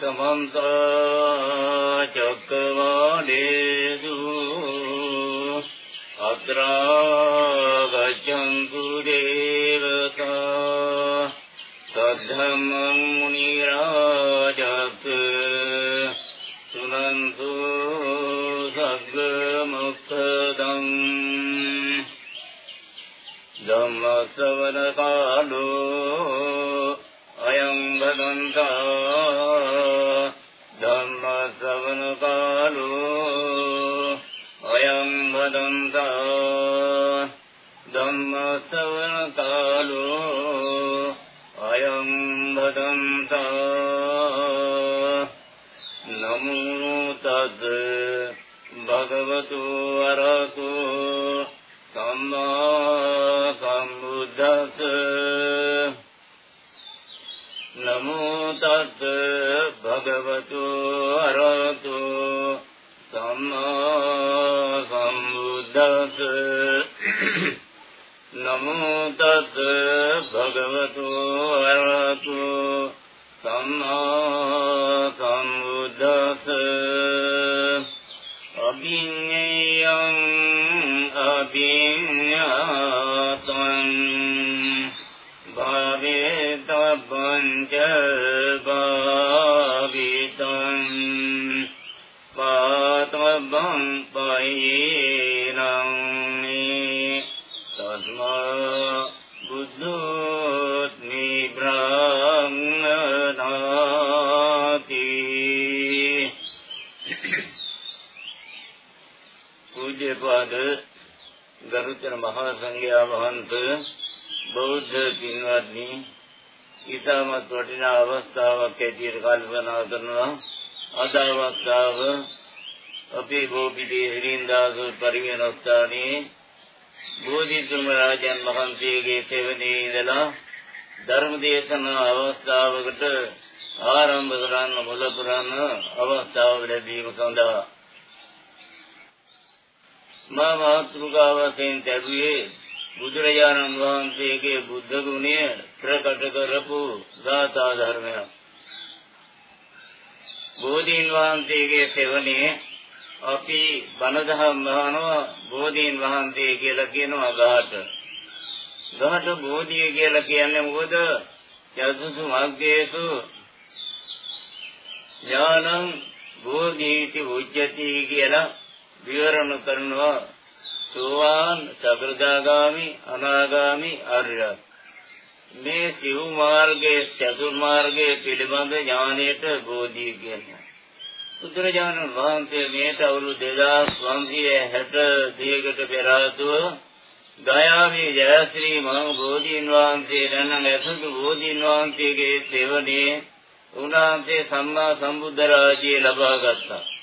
समन्त चक्रवालेषु अत्रा गच्छन्तु देवता सद्धम्मं मुनिराजत् सुनन्तु सग्मुक्तदम् धम्मश्रवणकालो अयं भदन्ता භගවතු අරහතෝ සම්මා සම්බුද්දස්ස නමෝ තත් භගවතු අරහතෝ සම්මා සම්බුද්දස්ස නමෝ තත් භගවතු පූජ්‍යපාද ගරුතර මහා සංඝයා වහන්සේ බෞද්ධ පින්වත්නි ඊටමත් වටිනා අවස්ථාවක් ඇටියට කල්පනා කරනවා. අද අවස්ථාව අපේ ගෝපිතේ හිරින්දාස පරිවෙන ස්ථානයේ බෝධිසත්ව රාජන් වහන්සේගේ සේවනයේ ඉඳලා ධර්ම දේශනා අවස්ථාවකට ආරම්භ කරන්න මුල පුරන අවස්ථාව ලැබීම සඳහා මා මාතෘකාව වශයෙන් ලැබුවේ බුදුරජාණන් වහන්සේගේ බුද්ධ ගුණය ප්‍රකට කරපු ගාථා ධර්මයක්. බෝධීන් වහන්සේගේ සෙවණේ අපි බණදහම් වහනවා බෝධීන් වහන්සේ කියලා කියනවා ගාට. ගාට බෝධිය කියලා කියන්නේ මොකද? යසුසු මග්ගේසු ඥානං බෝධීති උච්චති කියලා විවරණ කරනවා. සෝවාන් සකෘදාගාමි අනාගාමි ආර්යත් මේ සිව් මාර්ගයේ චතුර් මාර්ගයේ පිළිබඳ ඥානයට බෝධිය කියන්නේ. බුදුරජාණන් වහන්සේ මේට අවුරුදු 2562කට පෙර ආතුව ගයාවේ ජයශ්‍රී මහ බෝධීන් වහන්සේ දැනන ඇසතු බෝධීන් වහන්සේගේ සේවනයේ උන්වහන්සේ සම්මා සම්බුද්ධ රාජ්‍යය ලබා ගත්තා.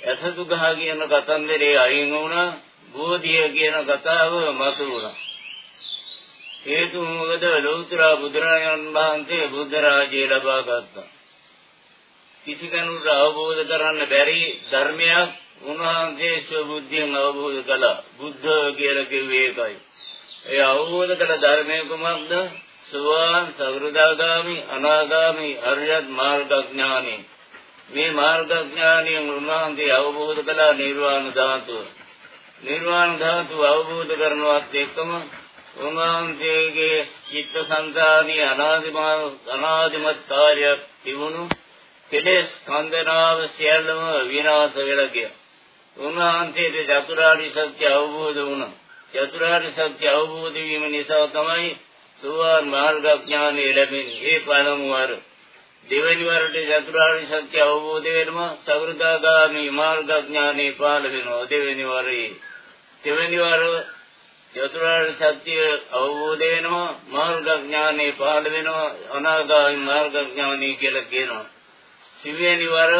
ඇසතු ගහ කියන කතන්දරේ අයින් වුණා බෝධිය කියන කතාව මතු වුණා. හේතු මොකද? ලෞතර බුදුරජාණන් වහන්සේ බුද්ධ රාජ්‍යය ලබා ගත්තා. කිසි කෙනෙකුට අවබෝධ කරන්න බැරි ධර්මයක් උන්වහන්සේ ස්වබුද්ධියෙන් අවබෝධ කළා. බුද්ධ කියලා කිව්වේ ඒකයි. ඒ අවබෝධ කළ ධර්මය කුමක්ද? සෝවාන් සකෘදාගාමි අනාගාමි අරියත් මාර්ගඥානෙ. මේ මාර්ගඥානියෙන් උන්වහන්සේ අවබෝධ කළා නිර්වාණ ධාතුව. නිර්වාණ ධාතුව අවබෝධ කරනවත් එක්කම උන්වහන්සේගේ චිත්ත සංකාරී අනාදිමත් අනාදිමත් කාර්යයක් තිබුණු කෙලෙස් ස්කන්ධනාව සියල්ලම විනාශ වෙලා ගියා. උන්වහන්සේට චතුරාර්ය සත්‍ය අවබෝධ වුණා. චතුරාර්ය සත්‍ය අවබෝධ වීම නිසා තමයි සෝවාන් මාර්ගඥානෙ ලැබෙන්නේ. ඒ පළමු වර දෙවැනි වරට චතුරාර්ය සත්‍ය අවබෝධ වෙනවා සකෘදාගාමි මාර්ගඥානෙ පාල වෙනවා. දෙවැනි වරේ දෙවැනි වර චතුරාර්ය සත්‍ය අවබෝධ වෙනවා මාර්ගඥානෙ පාල වෙනවා. අනාගාමි මාර්ගඥානෙ කියලා කියනවා. සිවැනි වර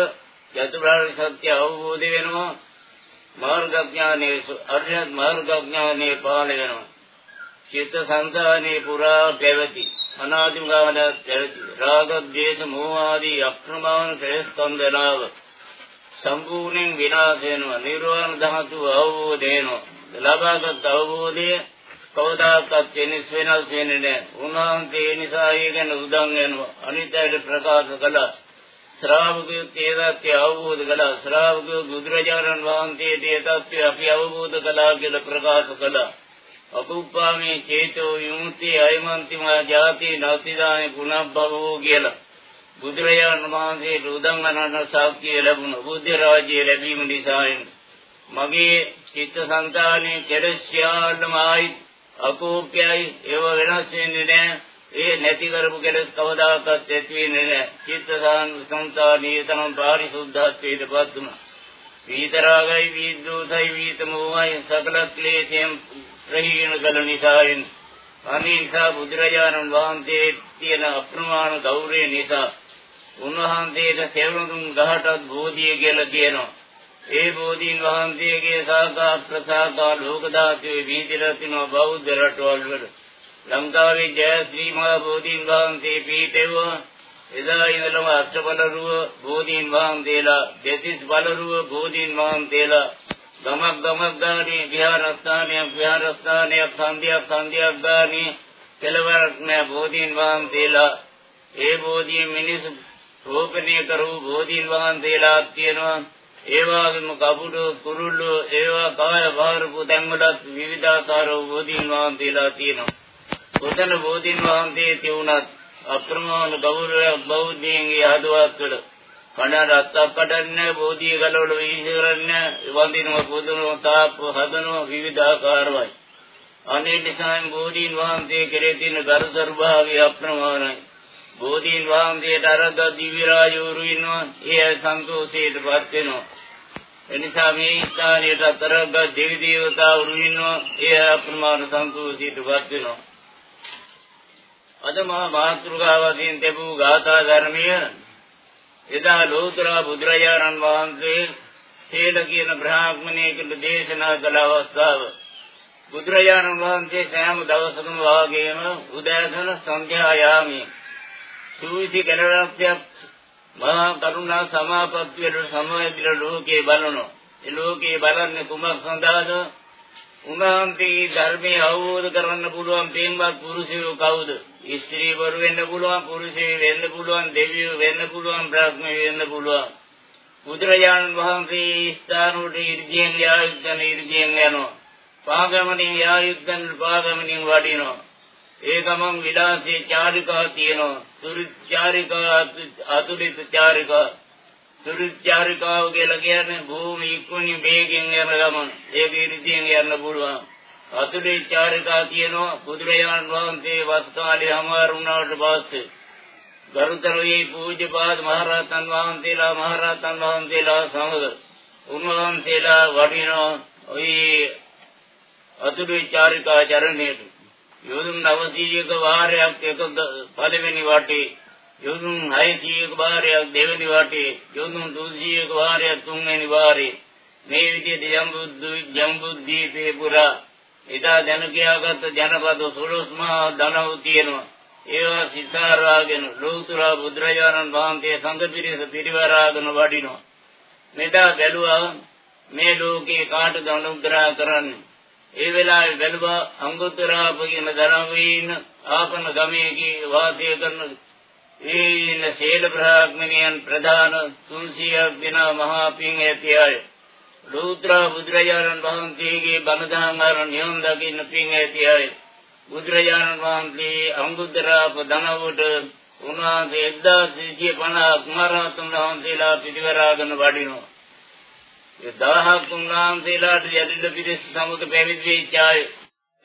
චතුරාර්ය සත්‍ය අවබෝධ වෙනවා මාර්ගඥානෙ අරියත් මාර්ගඥානෙ පාල වෙනවා. චිත්ත සංසානේ පුරා පැවති. අනාදිම ගාමනක් පැවති රාග ද්වේෂ මෝහ ආදී අක්‍රමාන ක්ලේශස්කන්ධනාව සම්පූර්ණයෙන් විනාශ වෙනවා. නිර්වාණ ධාතු අවබෝධ වෙනවා ලබාගත් අවබෝධය කවදාකවත් වෙනස් වෙනස් වෙන්නේ නැහැ. උන්වහන්සේ ඒ නිසා ඒ ගැන උදන් වෙනවා. අනිත්‍යයට ප්‍රකාශ කළා. ශ්‍රාවකයෝ ඒ தත්ත්වය අවබෝධ කළා. ශ්‍රාවකයෝ බුදුරජාණන් වහන්සේට ඒ தත්ත්වය අපි අවබෝධ කළා කියලා ප්‍රකාශ කළා. අකුප්පාමේ චේතෝ විමුක්තිය අයමන්තිමා ජාති නතිදානේ පුනබ්බවෝ කියලා. බුදුරජාණන් වහන්සේට උදංගනන ශක්තිය ලැබුණා බුද්ධ රාජ්‍ය ලැබීම නිසා මගේ චිත්තසංතානේ කෙලස්යාලම ආයි අකෝප්‍යයි ඒව වෙනස් වෙන්නේ නැහැ ඒ නැති කරපු කෙලස් කවදාකවත් ඇති වෙන්නේ නැහැ චිත්තසං සංතානීය තනම් පාරිශුද්ධත්වයටපත් වුණා විතරාගයි විද්දෝසයි විතමෝහයි සකල ක්ලේශයන් ප්‍රහීන කළ නිසායින්. අනිසා බුදුරජාණන් වහන්සේ තියෙන අප්‍රමාණ ගෞරවය නිසා උන්වහන්සේට සෙවණුන් 18ක් බෝධිය කියලා කියනවා. ඒ බෝධීන් වහන්සේගේ සාකා ප්‍රසාකා ලෝක ධාතුවේ වීදිලා තිනවා බෞද්ධ රටවල් වල ලංකාවේ ජයශ්‍රී මහ බෝධීන් වහන්සේ පීඨෙව්වා එදා ඉඳලම අෂ්ටබලරුව බෝධීන් වහන්සේලා දෙතිස් බලරුව බෝධීන් වහන්සේලා ගමක් ගමක් ගානේ විහාරස්ථානයක් විහාරස්ථානයක් සන්ධියක් සන්ධියක් ගානේ කෙලවරක් නැ බෝධීන් වහන්සේලා ඒ බෝධීන් මිනිසු රෝපණය කරු බෝධීන් වහන්සේලා තියෙනවා ඒ වගේම කපුරු කුරුල්ලු ඒවා කාය බාරපු තැන්වලත් විවිධාකාර බෝධීන් වහන්සේලා තියෙනවා. උතන බෝධීන් වහන්සේ තියුණත් අප්‍රමාණ ගෞරවයක් බෞද්ධයන්ගේ ආදවත් වල කණර අත්තක් කඩන්නේ බෝධිය ගලවල විහිසරන්නේ වඳිනව පුදුනව තාප හදනව විවිධාකාරවයි. අනේ නිසා බෝධීන් වහන්සේ කෙරේ තියෙන ගරුතර භාවය අප්‍රමාණයි. බෝධීන් වහන්සේට අරද දිව්‍ය රාජවරු ඉන්නවා. ඒ සන්තෝෂයටපත් වෙනවා. එනිසා මේ ස්ථානයට අතරග දෙවි දේවතාවරු ඉන්නවා. ඒ අප්‍රමාණ සන්තෝෂයටපත් වෙනවා. අද මා මාතෘකාවකින් තිබූ ගාථා ධර්මය එදා ලෝතර බුදුරජාණන් වහන්සේ සීල කියන බ්‍රාහ්මණයෙකුට දේශනා කළ අවස්ථාව බුදුරජාණන් වහන්සේ සෑම දවසකම වාගේම උදෑසන සන්ධ්‍යා යාමයේ සූවිසි කැලරක්යක් මහා කරුණා සමාපත්තියට සමවැදින ලෝකේ බලනවා. ඒ ලෝකේ බලන්නේ කුමක් සඳහාද? උන්වහන්සේ ධර්මයේ අවබෝධ කරගන්න පුළුවන් පින්වත් පුරුෂයෝ කවුද? ස්ත්‍රීවරු වෙන්න පුළුවන්, පුරුෂයෝ වෙන්න පුළුවන්, දෙවියෝ වෙන්න පුළුවන්, බ්‍රහ්මයෝ වෙන්න පුළුවන්. බුදුරජාණන් වහන්සේ ස්ථානෝට ඉර්ජියෙන් යායුක්තන ඉර්ජියෙන් යනවා. පාගමනින් යායුක්තන පාගමනින් වඩිනවා. ඒ ගමන් විලාසී චාරිකා තියෙනවා. සුරිත් චාරිකා අතුලිත චාරිකා. සුරිත් චාරිකාව කියලා කියන්නේ භූමි ඉක්ුණි වේගෙන් යන ගමන්. ඒක ඉරිදීන් යන්න පුළුවන්. අතුලිත චාරිකා කියනවා බුදුරජාණන් වහන්සේ වස් කාලේ හමාර වුණාට පස්සේ ගරුතර වී පූජ්‍යපාද මහරහතන් වහන්සේලා මහරහතන් වහන්සේලා සමග උන්වහන්සේලා වඩිනවා ওই අතුලිත චාරිකා චරණයට යොදුන් 900ක වාරයක් එක පළවෙනි වටේ යොදුන් 600ක වාරයක් දෙවෙනි වටේ යොදුන් 200ක වාරයක් තුන්වෙනි වාරේ මේ විදිහට ජම්බුද්දු ජම්බුද්දීපේ පුරා එදා දැන කියාගත් ජනපද සුලස්මා ධනව තියෙනවා. ඒවා සිතාරාගෙන ලෝතුර බුදුරජාණන් වහන්සේ සංඝ පිරිස පිරිවරාගෙන වඩිනවා. මෙදා බැලුවා මේ ලෝකේ කාටද අනුග්‍රහ කරන්නේ? ඒ වෙලාවේ බැලුවා අංගුත්තරාප කියන ධනවීන ආපන ගමේකී වාසය කරන ඒ ඉන්න සීල බ්‍රාහ්මණයන් ප්‍රධාන 300ක් දෙන මහා පින් ඇති අය ලෝත්‍ර බුදුරජාණන් වහන්සේගේ බණදහම් අරන් නියොන් දකින්න පින් ඇති අය බුදුරජාණන් වහන්සේ අංගුත්තරාප ධනවට උන්වහන්සේ 1250 මහරහතුන් වහන්සේලා පිටිවරාගෙන වඩිනවා. ඒ දහහක් උන්වහන්සේලාට යටිද පිරිස සමග පැවිදි වෙච්ච අය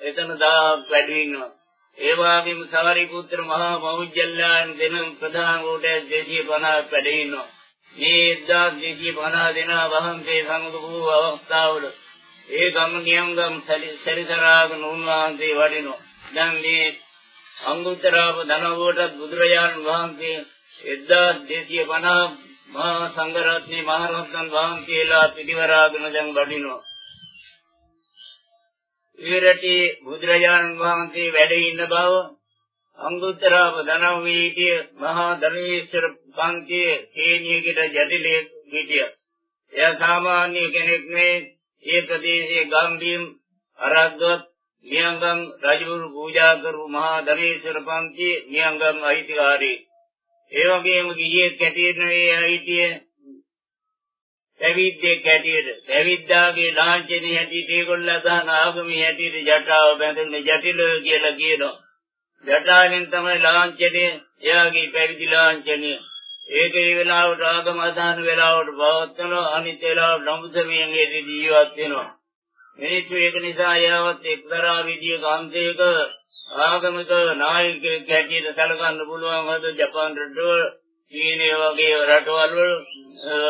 එතන දහහක් වැඩි ඉන්නවා. ඒ වගේම සාරිපුත්‍ර මහා මෞජ්ජල්ලාන් දෙන ප්‍රධාන කොට 250ක් වැඩ ඉන්නවා. මේ 1250 දෙනා වහන්සේ සමග වූ අවස්ථාවල ඒ ගම නියම්ගම් සැරිසරාගෙන උන්වහන්සේ වඩිනවා. දැන් මේ අංගුත්තරාව ධනවෝටත් බුදුරජාණන් වහන්සේ 1250 මහා සංඝරත්නයේ මහරහතන් වහන්සේලා පිටිවරාගෙන දැන් වඩිනවා. ඊරටි බුදුරජාණන් වහන්සේ වැඩ ඉන්න බව අංගුත්තරව ධනම වීතිය මහා ධනේශ්වර පන්තියේ හේනියකට ජටිලයේ හිටිය. එයා සාමාන්‍ය කෙනෙක් නෙවෙයි. ඒ ප්‍රදේශයේ ගම්බීම් අරද්දවත් නියංගම් රජවරු පූජා කරපු මහා ධනේශ්වර පන්තියේ නියංගම් අයිතිකාරී ඒ වගේම ගියේ කැටියට නෙවෙයි හිටියේ පැවිද්දෙක් හැටියට පැවිද්දාගේ ලාංඡනය හැටියට ඒගොල්ලෝ දාන ආගමී හැටියට ජටාව බැඳෙන ජටිල කියලා කියනවා. ජටාවෙන් තමයි ලාංඡනය එයාගේ පැවිදි ලාංඡනය. ඒක ඒ වෙලාවට ආගම අදහන වෙලාවට පවත්වනවා අනිත් වෙලාවට නමුසමියෙන් ඒ ජීවත් වෙනවා. මිනිස්සු ඒක නිසා එයාවත් එක්තරා විදියක අන්තයක ආගමික නායකයෙක් හැටියට සැලකන්න පුළුවන් හද ජපාන් රටවල චීනය වගේ රටවල් වල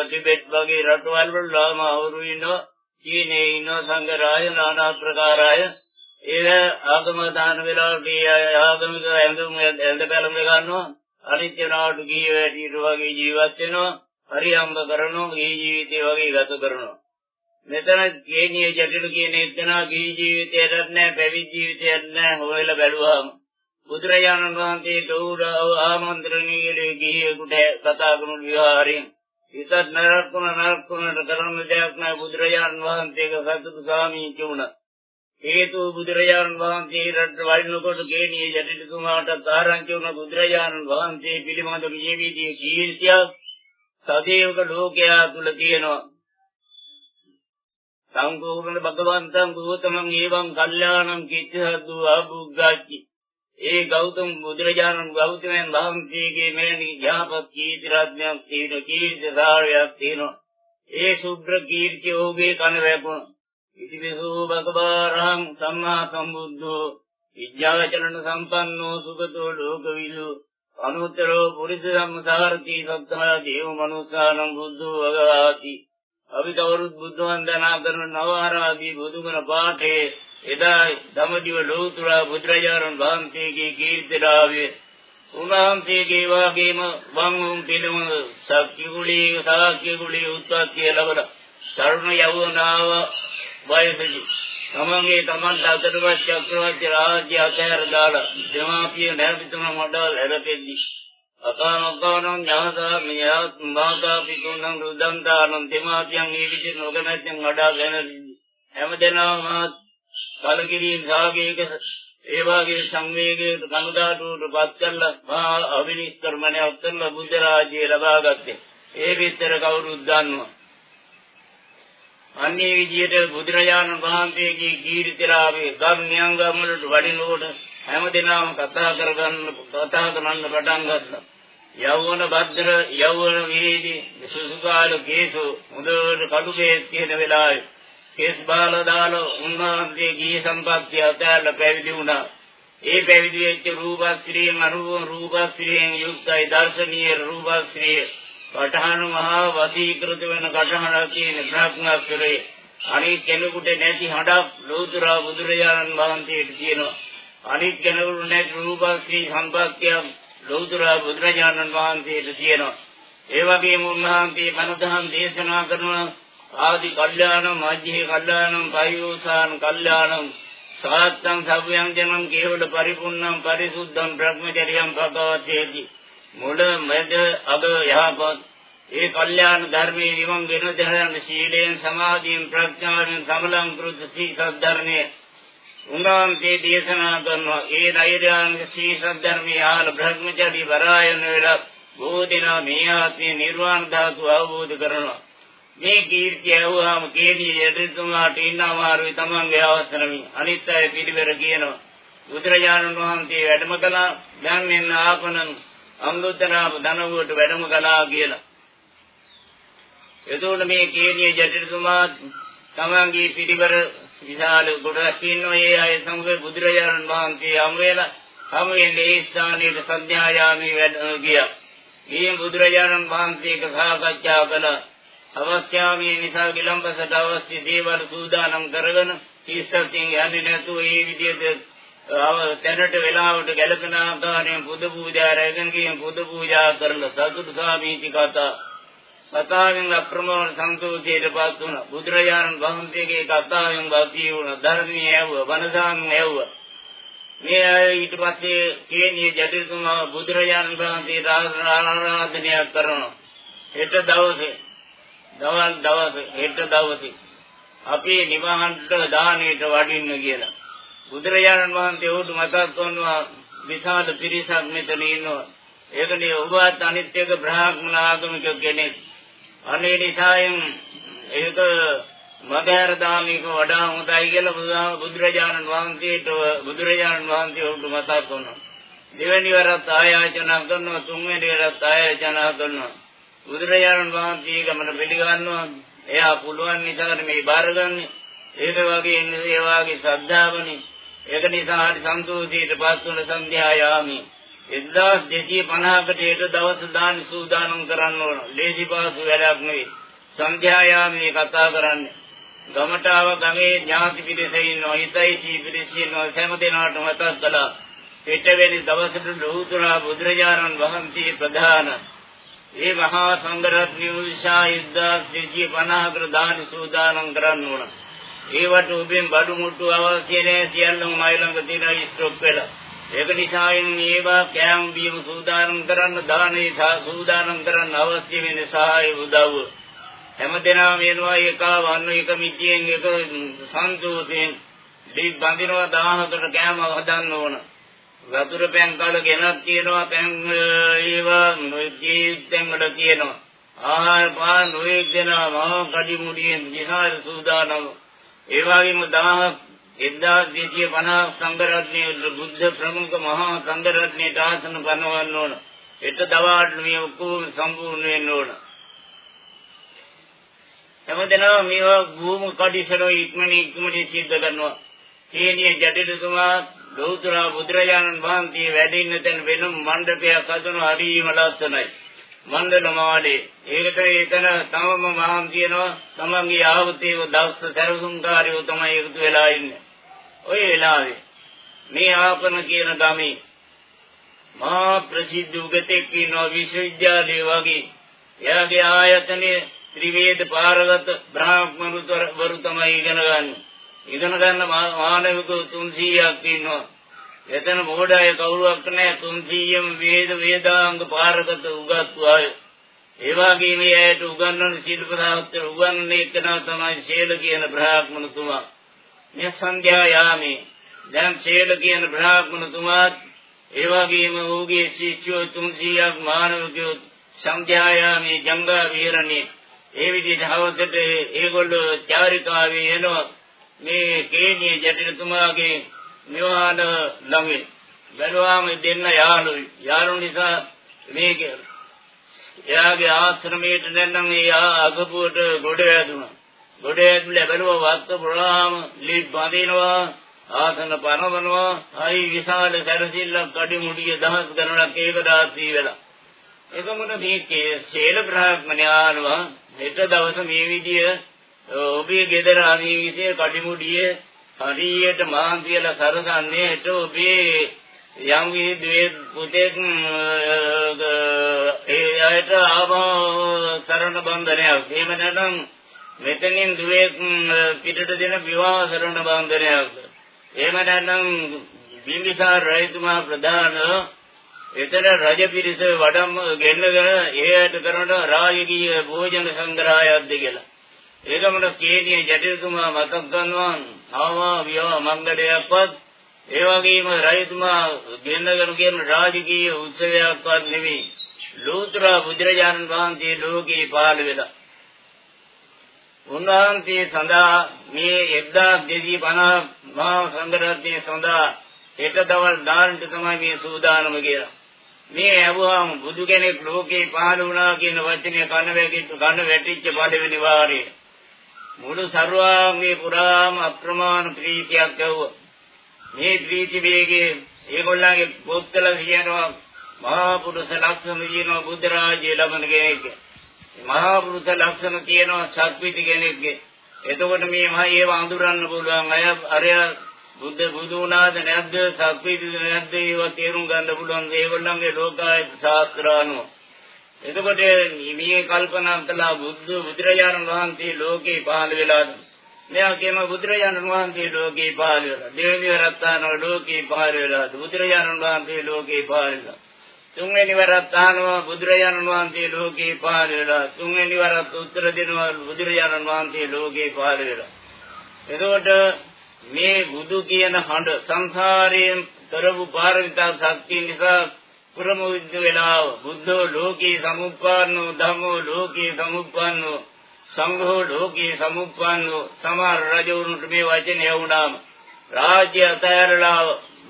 ටිබෙට් වගේ රටවල් වල ලාම අවුරු ඉන්නවා. චීනයේ ඉන්නවා සංඝ රාජ নানা ප්‍රකාරය. ඒ ආගම දාන වෙලාවට ආගමික ඇඳුම් ඇඳ බැලම ගන්නවා. අනිත් වෙනාවට ගිහි වැඩිට වගේ ජීවත් වෙනවා. හරියම්බ කරනවා ගිහි ජීවිතය වගේ ගත කරනවා. මෙතන කේනිය ජටිල කියන එක්තන ගිහි ජීවිතයටත් නැහැ පැවිදි ජීවිතයත් නැහැ හොයලා බැලුවාම. බුදුරජාණන් වහන්සේ දෝරව ආමන්ත්‍රණීය ගිහියෙකුට කතා කරන විහාරයෙන් ඉතත් නරකුණ නරකුණට කරන දෙයක් නෑ බුදුරජාණන් වහන්සේගේ සතුටු සාමීච වුණා. හේතු බුදුරජාණන් වහන්සේ රට වඩිනකොට ගේණියේ ජටිලතුමාට ආරංචි වුණ බුදුරජාණන් වහන්සේ පිළිබඳ මේ විදිහේ කීර්තිය සදේවක ලෝකයා තුල තියෙනවා. සංඝෝරණ භගවන්තං ගෝතමං ඒවං කල්යාණං කිච්ඡහදු ආභුග්ගාච්චි ඒ ගෞතම බුදුරජාණන් ගෞතමයන් වහන්සේගේ මෙවැනි ඥාපත් කීර්ති රත්නයක් තියෙන කීර්ති සාරයක් තියෙනවා. ඒ සුබ්‍ර කීර්ති ඔහුගේ කන වැපුණා. ඉතිවිසෝ භගවාරහං සම්මා සම්බුද්ධෝ විද්‍යාවචරණ සම්පන්නෝ සුගතෝ ලෝකවිදු අනුත්තරෝ පුරිස සම්සාරති සත්තා දේව මනුස්සානම් බුද්ධෝ වගවාති අවිතවරුත් බුද්ධ වන්දනා කරන නවආරාදී බුදුගුණ පාඨයේ එදා ධම්මදිව ලෝතුරා බුදුරජාණන් වහන්සේගේ කීර්තිලාභය උන්වහන්සේගේ වාගේම වං උන් පිළිම සක්කිගුලී සාක්කිගුලී උත්පත්තිය ලබන තරුණ යෞවනාව වයසදී තමන්ගේ තමන් අතරවත් චක්‍රවර්ති රාජ්‍ය අතහැර දාලා දෙමාපිය නැරපිටම මඩල් හැරපෙද්දී අකාමකානං ඥාතා මියාත් මාතා පිතුනං රුදන්තානං දෙමාපියන් මේ විදිහට නොගමැත්තෙන් වඩා ගැනදී හැමදෙනාම කලකිරීම සාගයක ඒ වාගේ සංවේගයට කනුදාටුවට පත් කරලා මහා අවිනිෂ්ක්‍රමණයක් කරලා බුද්ධ රාජ්‍යය ලබා ගත්තේ. ඒ විතර කවුරුත් දන්නවා. අන්නේ විදියට බුදුරජාණන් වහන්සේගේ කීර්තිලාභේ ගම්නියංගම් වලට වඩිනකොට හැමදෙනාම කතා කරගන්න කතා කරන්න පටන් ගත්තා. යෞවන භද්‍ර යෞවන වීදි සුසුකාල කේසු මුදවට කඩු කේස් කියන වෙලාවේ කේස් බාල දාල උන්වහන්සේ ගිහි සම්පත්තිය අතහැරලා පැවිදි වුණා. ඒ පැවිදි වෙච්ච රූපස්ත්‍රියෙන් අනුරූප රූපස්ත්‍රියෙන් යුක්තයි දර්ශනීය රූපස්ත්‍රිය කඨහන මහා වදීකృత වෙන කඨහන කියන බ්‍රහ්මස්ත්‍රයේ අනිත් කෙනෙකුට නැති හඬක් ලෝතර බුදුරජාණන් වහන්සේට තියෙනවා. අනිත් කෙනෙකුට නැති රූපස්ත්‍රී සම්පත්තිය ලෝතර බුදුරජාණන් වහන්සේට තියෙනවා. ඒ වගේම උන්වහන්සේ මනදහම් දේශනා කරනවා ආදි කල්යාණම් මජ්ජේ කල්යාණම් පයෝසාන කල්යාණම් සාත්තං සව්‍යංජනං කේවල පරිපූර්ණං පරිසුද්ධං බ්‍රහ්මචර්යං භගවතේති මුල මැද අග යහපත් ඒ කල්යාණ ධර්මයේ විමං වෙන දහයන් සීලයෙන් සමාධියෙන් ප්‍රඥාවෙන් සමලං කෘත සී සද්ධර්මයේ උන්වහන්සේ දේශනා කරනවා ඒ ධෛර්යාංග සී සද්ධර්මයේ ආල බ්‍රහ්මචර්ය වරායන වෙලා බෝධිනා මේ ආත්මේ නිර්වාණ ධාතු අවබෝධ කරනවා. මේ කීර්තිය ඇහුවාම කේදී යටිතුමාට ඉන්න අමාරුයි තමන්ගේ අවසරමින් අනිත් අය පිළිවෙර කියනවා බුදුරජාණන් වහන්සේ වැඩම කළා දැන් මෙන්න ආපනන් අමෘතනාම ධනවුවට වැඩම කළා කියලා. එතකොට මේ කේදී යටිතුමා තමන්ගේ පිළිවෙර විශාල ගොඩක් ඉන්නවා ඒ අය සමග බුදුරජාණන් වහන්සේ හමු වෙලා හමු වෙන්නේ ඒ ස්ථානයේ සත්‍යයාමී වැඩ ගියා. මේ බුදුරජාණන් වහන්සේක සාකච්ඡා කළා අවශ්‍යාමී නිසා විලම්බසට අවශ්‍ය දේවල් සූදානම් කරගෙන ඉස්සතින් යන්නේ නැතුව මේ විදිහට තැනට වෙලාවට ගැලපෙන ආකාරයෙන් පුද පූජා රැගෙන ගියන් පුද පූජා කරලා සතුටු සාමීචි කතා කතාවෙන් අප්‍රමාණ සන්තෝෂයටපත් වුණා බුදුරජාණන් වහන්සේගේ කතාවෙන් වාසී වුණා ධර්මයේ ඇව්ව වනදාන් ඇව්ව මේ අය ඊට පස්සේ කේනිය ජටිලතුමා බුදුරජාණන් වහන්සේ ආරාධනයක් කරනවා හෙට දවසේ දවල් දවස් හෙට දවසේ අපි නිවහන්ට දානෙට වඩින්න කියලා. බුදුරජාණන් වහන්සේ උඩ මතක් කරනවා විසාද පිරිසක් මෙතන ඉන්නවා. ඒකනේ ඔබත් අනිත් එක බ්‍රාහ්මණ ආගමික කෙනෙක්. අනේ නිසායෙන් ඒක මගහැර දාමික වඩා හොඳයි කියලා බුදුරජාණන් වහන්සේට බුදුරජාණන් වහන්සේ උඩ මතක් වුණා. දෙවැනි වරත් ආයාචනා කරනවා තුන්වෙනි වරත් ආයාචනා කරනවා. බුදුරජාණන් වහන්සේ ගමන පිළිගන්නවා. එයා පුළුවන් නිසා මේ බාරගන්නේ. ඒක වගේ ඒ වාගේ ශ්‍රද්ධාවනි. ඒක නිසා හරි සන්තෝෂීට පස් වන සන්ධ්‍යා යාමි. 1250කට ඒක දවස් දාන සූදානම් කරන්න ඕන. ලේසි පහසු වැඩක් නෙවෙයි. සන්ධ්‍යා යාමි කතා කරන්නේ. ගමටාව ගමේ ඥාති පිරිස ඉන්නවා හිතයිසී පිරිස ඉන්නවා සෑම දිනකට මතක් කළා පිටවෙනි දවසට ලෝතුරා බුදුරජාණන් වහන්සේ ප්‍රධාන ඒ මහා සංඝරත්නය උල්ෂා යුද්ධ 350කට දාන සූදානම් කරන්න ඕන ඒවට ඔබෙන් බඩු මුට්ටු අවශ්‍ය නැහැ සියල්ලම මයි ළඟ තියෙන ස්ටොක් වෙලා ඒක නිසා මේවා කෑම බීම සූදානම් කරන්න දානේ සූදානම් කරන්න අවශ්‍ය වෙන සහාය උදව්ව හැමදෙනාම වෙනවා එක වන්න එක මිත්‍යෙන් එක සන්තෝෂයෙන්. දීප් බඳිනවා 1000කට කෑම හදන්න ඕන. වතුර පෑන් කාල ගෙනත් තියෙනවා පෑන් ඒවා නොයෙක්යෙන් වල තියෙනවා. ආහාර පාන නොයෙක් දෙනවා මහා කඩි මුඩියෙන් විහාර සූදානම්. ඒ වගේම 1000 1250 සංඝරත්නයේ බුද්ධ ප්‍රමුඛ මහා සංඝරත්නයේ ආසන පනවන්න ඕන. එත දවාට මේ ඔක්කොම සම්පූර්ණ වෙන්න ඕන. හැමදෙනාම මේවා භූම කඩිසරෝ ඉක්මනින් ඉක්මනින් සිද්ධ කරනවා. සීනිය ජටිලතුමා ලෞතර බුදුරජාණන් වහන්සේ වැඩ ඉන්න තැන වෙනම මණ්ඩපයක් හදන හරිම ලස්සනයි. මණ්ඩල මාලේ. ඒකට එතන තමම මහම් කියනවා තමන්ගේ ආවතේව දවස් සරසුම්කාරයෝ තමයි එකතු වෙලා ඉන්නේ. ওই වෙලාවේ මේ ආපන කියන ගමේ මහා ප්‍රසිද්ධ උගතෙක් ඉන්නවා විශ්වවිද්‍යාලයේ වගේ. එයාගේ ආයතනයේ ත්‍රිවේද පාරගත බ්‍රාහ්මණවරු තමයි ඉගෙන ගන්න. ඉගෙන ගන්න මානවිකව 300ක් ඉන්නවා. එතන මොඩය කවුරුවක් නැහැ 300ම වේද වේදාංග පාරගත උගත්තු අය. ඒ වගේ මේ ඇයට උගන්වන ශිල්ප සාහිත්‍ය උගන්වන්නේ එකනා තමයි ශේල කියන බ්‍රාහ්මණතුමා. මේ සංඥා යාමේ දැන් ශේල කියන බ්‍රාහ්මණතුමාත් ඒ වගේම ඔහුගේ ශිෂ්‍යෝ 300ක් මානවිකයෝ සංඥායාමේ ජංගා විහරණේ ඒ විදිහට හවසට ඒගොල්ලෝ චාරිකාවේ එනවා මේ කේනිය ජටිලතුමාගේ නිවාන ළඟ බැලුවාම දෙන්න යාළුයි යාළු නිසා මේක එයාගේ ආශ්‍රමයට නැත්නම් ඒ අගපුවට ගොඩ වැදුණා ගොඩ ඇතුළේ බැලුවා වත්ත පුරාම ලී බඳිනවා ආසන පනවනවා අයි විශාල සැරසිල්ලක් කඩි මුඩිය දහස් ගණනක් ඒක දාසී වෙලා. එතකොට මේකේ ශේල බ්‍රාහ්මණයානවා හෙට දවස මේ විදිය ඔබේ ගෙදර අනීවිසේ කඩිමුඩියේ හරියට මහන්සියලා සරසන්නේ හෙට ඔබේ යම් විදේ පුතෙක් ඒ අයට ආව සරණ බන්ධනයක් එහෙම නැත්නම් මෙතනින් දුවේක් පිටට දෙන විවාහ සරණ බන්ධනයක් එහෙම නැත්නම් බිම්බිසාර රජතුමා ප්‍රධාන එතන රජ පිරිස වඩම් ගෙන්නගෙන ඒයට කරන රාජකීය භෝජන සංග්‍රහයක්ද කියලා. ඒකමද කේනිය ජටිලතුමා මතක් ගන්නවා ආවා විවාහ මංගලයක්වත් ඒ වගේම රජතුමා ගෙන්නගෙන කියන රාජකීය උත්සවයක්වත් නෙවෙයි. ලෝතර බුදුරජාණන් වහන්සේ ලෝකේ පහළ වෙලා. උන්වහන්සේ සඳහා මේ 1250 මහා සංඝරත්නය සඳහා එක දවල් දාන්නට තමයි මේ සූදානම කියලා. මේ ඇහුවාම බුදු කෙනෙක් ලෝකේ පහළ වුණා කියන වචනේ කන වැටිච්ච කන වැටිච්ච පළවෙනි වාරේ මුළු සර්වාංගේ පුරාම අප්‍රමාණ ප්‍රීතියක් ඇව්වා. මේ ප්‍රීති වේගේ ඒගොල්ලන්ගේ පොත්වල කියනවා මහා පුරුෂ ලක්ෂණ කියනවා බුද්ධ රාජ්‍ය ලබන කෙනෙක්. මහා පුරුෂ ලක්ෂණ කියනවා සත්විති කෙනෙක්ගේ. එතකොට මේ මහා ඒව අඳුරන්න පුළුවන් අය අරය බුද්ධ බුදු වුණාද නැද්ද සත්විතිද නැද්ද ඒවා තේරුම් ගන්න පුළුවන් ඒගොල්ලන්ගේ ලෝකායත ශාස්ත්‍රානුව. එතකොට මේ කල්පනා කළා බුද්ධ බුදුරජාණන් වහන්සේ ලෝකේ පහළ වෙලාද? මෙයා කියම බුදුරජාණන් වහන්සේ ලෝකේ පහළ වෙලා. දෙවියන් රත්තානව ලෝකේ පහළ වෙලාද? බුදුරජාණන් වහන්සේ ලෝකේ පහළ වෙලා. තුන්වෙනි වරත්තානව බුදුරජාණන් වහන්සේ ලෝකේ පහළ වෙලා. තුන්වෙනි වරත් උත්තර දෙනවා බුදුරජාණන් වහන්සේ ලෝකේ පහළ වෙලා. එතකොට මේ බුදු කියන හඬ සංසාරයෙන් කරපු පාරමිතා ශක්තිය නිසා පුරමුද්ද වෙලාව. බුද්ධෝ ලෝකේ සමුප්පාන්නෝ ධම්මෝ ලෝකේ සමුප්පන්නෝ සංඝෝ ලෝකේ සමුප්පන්නෝ සමහර රජවරුන්ට මේ වචනේ වුණාම රාජ්‍ය අතහැරලා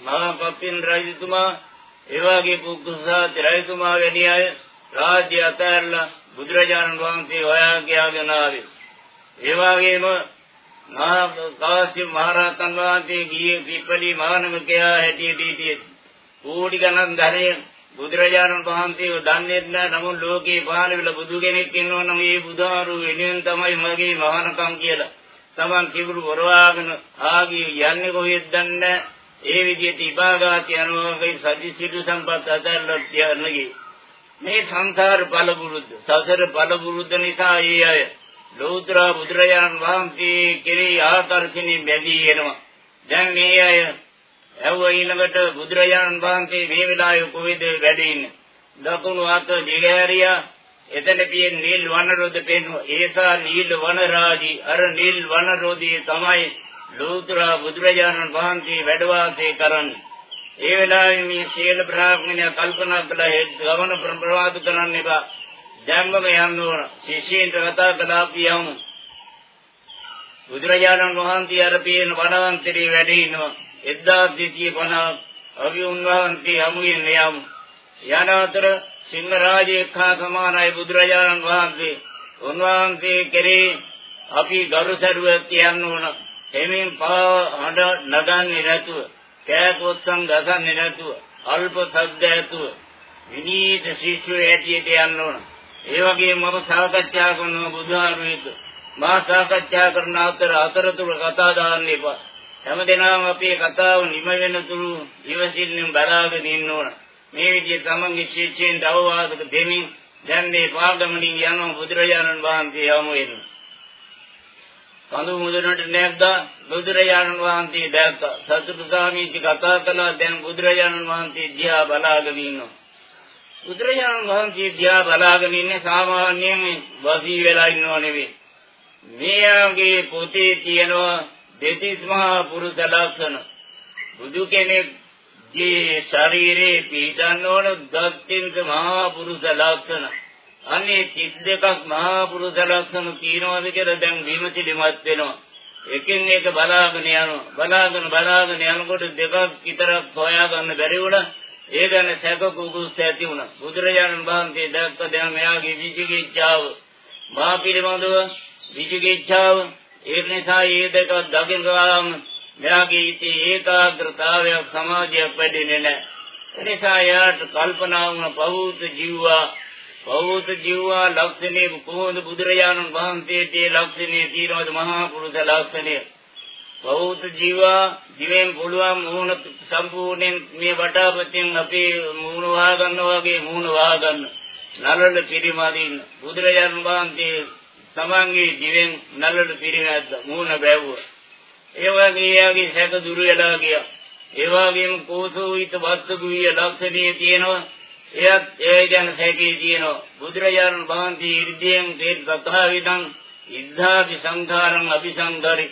මහා කප්පින් රජතුමා ඒ වගේ කුකුසාත් රජතුමා වැනි අය රාජ්‍ය අතහැරලා බුදුරජාණන් වහන්සේ හොයා ගියාගෙන ආවේ. ඒ වගේම මහා කාශ්‍යප මහරහතන් වහන්සේ ගියේ පිප්පලි මහානමකයා හැටියට හිටියේ. කෝටි ගණන් ධනෙ බුදුරජාණන් වහන්සේව දන්නේ නැහැ නමුත් ලෝකේ පහළ වෙලා බුදු කෙනෙක් ඉන්නවා නම් ඒ බුදුහාරු වෙනුවෙන් තමයි මගේ මහානකම් කියලා. Taman කිවුරු වරවාගෙන ආගිය යන්නේ කොහෙද දන්නේ ඒ විදිහට ඉබාගාත යනවාගේ සදි සිටු සම්පත් අතරලා තියන්නගේ මේ සංසාර බල බුරුද්ද සසර බල බුරුද්ද නිසා ඒ අය ලෝතර බුදුරජාණන් වහන්සේ කෙරෙහි ආකර්ෂණي බැඳී එනවා. දැන් මේ අය ඇව්ව ඊළඟට බුදුරජාණන් වහන්සේ මේ වෙලාවේ කොහෙද වැඩ ඉන්නේ දකුණු අත දිගහැරියා. එතන තියෙන නිල් වන රොද පෙන්වුවා. ඒසා නිල් වන රාජි. අර නිල් වන රොදී තමයි ලෝතර බුදුරජාණන් වහන්සේ වැඩ වාසය කරන්නේ. ඒ වෙලාවේ මේ සීල බ්‍රාහ්මණය කල්පනා කළා ඒ ගමන ප්‍රවාද කරන්න එපා. දැම්මම යන්න ඕන. ශිෂ්‍යයන්ට කතා කළා අපි යමු. බුදුරජාණන් වහන්සේ අර පියන වනාන්තරේ වැඩ ඉන්නවා. 1250 අපි උන්වහන්සේ හමුවෙන් යමු. යන අතර සිංහ රාජයෙක් හා සමානයි බුදුරජාණන් වහන්සේ උන්වහන්සේ කෙරේ අපි ගරුසරුව කියන්න ඕන. එමින් පා හඬ නගන්නේ නැතුව කෑකොත්සන් ගසන්නේ නැතුව අල්ප සද්ද ඇතුව විනීත ශිෂ්‍යයෙක් ඇටියට යන්න ඕන. ඒ වගේම මම සාකච්ඡා කරන බුදුහාමුදුරුවෝ. මා සාකච්ඡා කරන අතර අතරතුර කතා දාන්න එපා. හැමදෙනාම අපේ කතාව නිම වෙන තුරු ඉවසිල්ලෙන් බලාගෙන ඉන්න ඕන. මේ විදිහට තමන්ගේ ශිෂ්‍යයන්ට අවවාදක දෙමින් දැන් මේ පාගමනින් යන බුදුරජාණන් වහන්සේ යමු වෙනවා. කඳු මුදුනට නැග්දා බුදුරජාණන් වහන්සේ දැක්කා. සතුටු ස්වාමීන් කතා කළා දැන් බුදුරජාණන් වහන්සේ දිහා බලාගෙන ඉන්නවා. බුදුරජාණන් වහන්සේ දිහා බලාගෙන ඉන්නේ සාමාන්‍යයෙන් වසී වෙලා ඉන්නව නෙවෙයි. මෙයාගේ පොතේ තියෙනවා දෙතිස් මහා පුරුෂ ලක්ෂණ. බුදු කෙනෙක්ගේ ශරීරේ පිටන්න ඕන දත්තින්ක මහා පුරුෂ ලක්ෂණ. අනේ 32ක් මහා පුරුෂ ලක්ෂණ තියෙනවාද කියලා දැන් විමසිලිමත් වෙනවා. එකින් එක බලාගෙන යනවා. බලාගෙන බලාගෙන යනකොට දෙකක් විතරක් හොයාගන්න බැරි වුණා. ඒ ගැන සැක කුකුස් ඇති වුණා. බුදුරජාණන් වහන්සේ දැක්ක දැන් මෙයාගේ විචිකිච්ඡාව මා පිළිබඳව විචිකිච්ඡාව ඒ නිසා මේ දෙක දකින්ගාම මෙයාගේ ඉතී ඒකාග්‍රතාවයක් සමාධියක් වැඩෙන්නේ නැහැ. ඒ නිසා යාට කල්පනා වුණ පෞත ජීවා පෞත ජීවා ලක්ෂණේ කොහොමද බුදුරජාණන් වහන්සේගේ ලක්ෂණේ තියෙනවද මහා පුරුෂ ලක්ෂණේ බෞද්ධ ජීවා දිවෙන් පුළුවන් මූණ සම්පූර්ණයෙන් මේ වටාපතින් අපි මූණ වහා ගන්නවා වගේ මූණ වහා ගන්න. නලල පිරිමදින්න බුදුරජාණන් වහන්සේ තමන්ගේ දිවෙන් නලල පිරිමැද්ද මූණ බැවුවා. ඒ වගේ යාගේ සැක දුරු වෙලා ගියා. ඒ වගේම කෝසෝවිත වත්තුගුවිය ලක්ෂණයේ තියෙනවා. එයත් ඒ ගැන සැකේ තියෙනවා. බුදුරජාණන් වහන්සේ ඉර්ධියෙන් තේ සතහ විදං ඉද්ධාපි සංඛාරං අபிසංගරි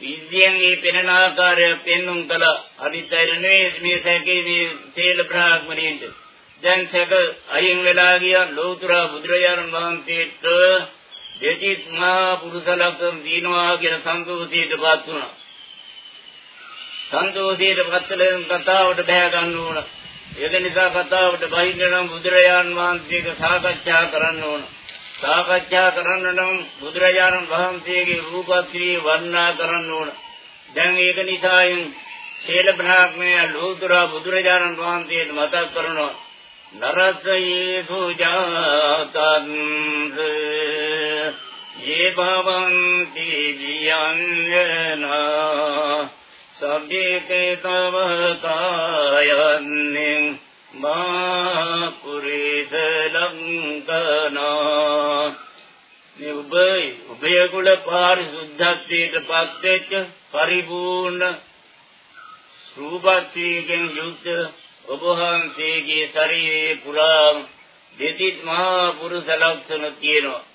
විද්‍යෙන් මේ පෙනෙන ආකාරය පෙන්눔 කළ අනිත්‍යය නෙවෙයි මේ සැකේ මේ සීල බ්‍රාහ්මණයින්ට දැන් සැක අයින් වෙලා ගියා ලෝතර බුදුරජාණන් වහන්සේට දෙතිස් මහා පුරුෂ ලක්ෂණ දිනවා කියන සංකෝපීටපත් වුණා සංකෝපීටපත් වෙන කතාවට බෑ ගන්න ඕන ඒක නිසා කතාවට බහින්න නම් බුදුරජාණන් වහන්සේක සාකච්ඡා කරන්න ඕන සාකච්ඡා කරන්න නම් බුදුරජාණන් වහන්සේගේ රූපශ්‍රී වර්ණනා කරන්න ඕන. දැන් ඒක නිසායින් ශීල බ්‍රහ්මය ලෝතර බුදුරජාණන් වහන්සේට මතක් කරනවා. නරසයේ සුජාතං යේ භවಂತಿ වියන්නනා සබ්බේකේ තව කායන්නේ මා පුරිස ලංකනා මේ උබයි උබේ කුල පාරිශුද්ධත්වයට පත් වෙච්ච පරිපූර්ණ රූපත්වයෙන් යුක්ත ඔබ වහන්සේගේ ශරීරයේ පුරා දෙතිස් මහා පුරුෂ ලක්ෂණ තියෙනවා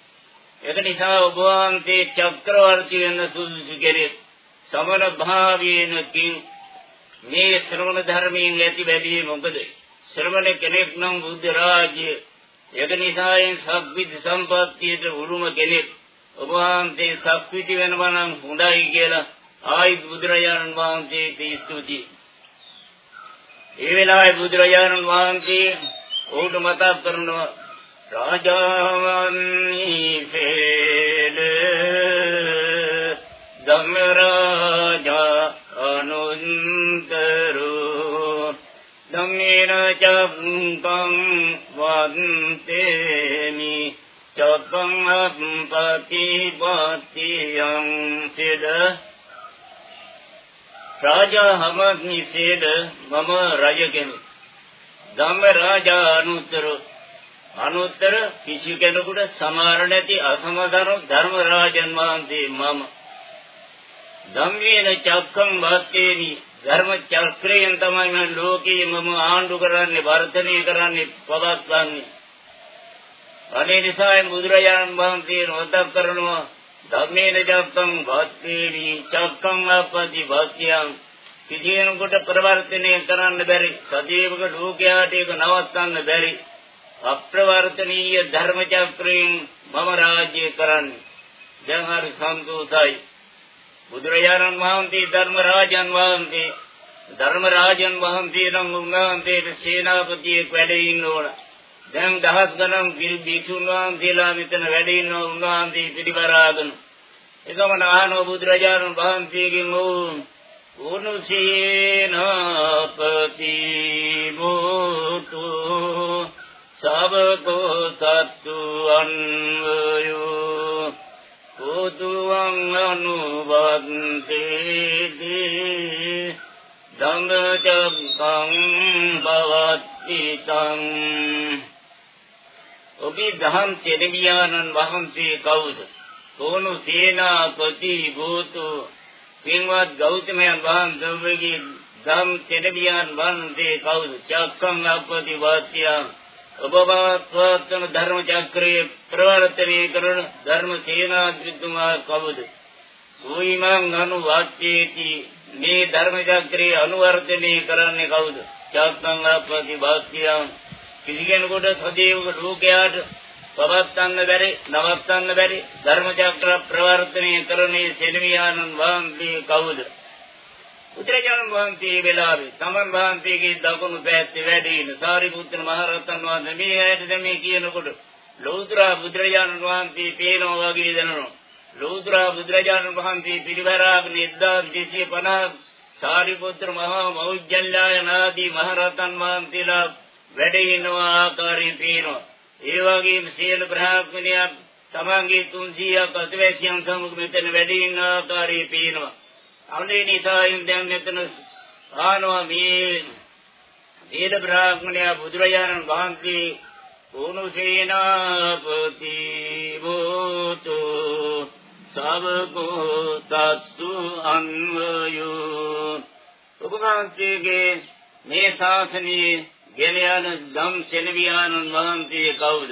ඒක නිසා ඔබ වහන්සේ චක්‍රවර්ති වෙන සුදුසු කෙරේ සමන භාවයෙන් කින් මේ ශ්‍රවණ ධර්මයෙන් ඇති වැඩි මොකද? ශ්‍රමණ කෙනෙක් නම් බුද්ධ රාජ්‍ය. ඒක නිසායෙන් සක්විති සම්පත්තියට උරුම කෙනෙක්. ඔබ වහන්සේ සක්විති වෙනවා නම් හොඳයි කියලා ආයි බුදුරජාණන් වහන්සේට ස්තුතියි. ඒ වෙලාවේ බුදුරජාණන් වහන්සේ ඔහුට මතක් කරනවා රාජාවන් ඊසේල ධම්මරාජා අනුන්තරෝ ධම්මේන චක්කං වන්තේමි චක්කං අපපති වාතියං සිද රාජා හමස්නිසේද මම රජ කෙනෙක් ධම්ම රාජා අනුත්තර අනුත්තර කිසි කෙනෙකුට සමාන නැති අසමදර ධර්ම රාජන් වහන්සේ මම. ධම්මේන චක්කං වාත්තේමි ධර්ම චක්‍රයෙන් තමයි මම ලෝකයේ මම ආණ්ඩු කරන්නේ වර්ධනය කරන්නේ පවත්වන්නේ. අනේ නිසා බුදුරජාණන් වහන්සේ නොතක් කරනවා. ධම්මේන චක්කං වාත්තේමි චක්කං අපති වාක්‍යං කිසියෙකුට ප්‍රවර්තනය කරන්න බැරි සදේවක ලෝකයාට ඒක නවත්තන්න බැරි. අප්‍රවර්තනීය ධර්ම චක්‍රයෙන් මම රාජ්‍ය කරන්නේ දැන් හරි සන්තෝෂයි බුදුරජාණන් වහන්සේ ධර්ම රාජන් වහන්සේ ධර්ම රාජන් වහන්සේ නම් උන්වහන්සේට සේනාපතියෙක් වැඩ ඉන්න ඕන. දැන් දහස් ගණන් භික්ෂුන් වහන්සේලා මෙතන වැඩ ඉන්න උන්වහන්සේ පිළිවරාගෙන. එකම නානෝ බුදුරජාණන් වහන්සේගෙන් උනුසේනාපති මොතු සබකෝ සත්තු අන්වයෝ පුතුවං අනුවත්තේති ධම්මචක්කං භවත්ති තං ඔබේ දහම් සෙනවියානන් වහන්සේ කවුද? තෝනු සේනාපති භූතු පින්වත් ගෞතමයන් වහන්සේගේ ධම් සෙනවියාන් වහන්සේ කවුද? චක්කං අපති වාස්‍යං ඔබවත්වන ධර්ම චක්‍රයේ ප්‍රවර්තනය කරන ධර්ම සේනාධිපතිතුමා කවුද? සෝයිමං අනුවාච්‍යේති මේ ධර්ම චක්‍රයේ අනුවර්තනය කරන්නේ කවුද? චක්කං අපති වාක්‍යං කිසි කෙනෙකුට සදේවක ලෝකයාට පවත්වන්න බැරි නවත්තන්න බැරි ධර්ම චක්‍ර ප්‍රවර්තනය කරන්නේ සෙනවියානන් වහන්සේ කවුද? බුදුරජාණන් වහන්සේ වෙලාවේ තමන් වහන්සේගේ දකුණු පැත්තේ වැඩ ඉන සාරිපුත්‍ර මහ රහතන් වහන්සේ මේ ඇයට මේ කියනකොට ලෞතර බුදුරජාණන් වහන්සේ පේනවා වගේ දැනෙනවා. ලෞතර බුදුරජාණන් වහන්සේ පිරිවරාගෙන 1250 සාරිපුත්‍ර මහා මෞජ්ජල්ලාය නාදී මහ රහතන් වහන්සේලා වැඩ ඉනවා ආකාරය පේනවා. ඒ වගේම සියලු බ්‍රහ්මණයන් තමන්ගේ 300ක් අතවැසියන් සමග මෙතන වැඩ ඉන්න ආකාරය පේනවා. අනේ නිසායින් දැන් මෙතන ආනවා මේ වේද බ්‍රාහ්මණයා බුදුරජාණන් වහන්සේ උනුසේනාපති බෝතු සබකෝ තත්තු අන්වයෝ. ඔබ වහන්සේගේ මේ ශාසනයේ ගෙන යන ධම් සෙනවියාණන් වහන්සේ කවුද?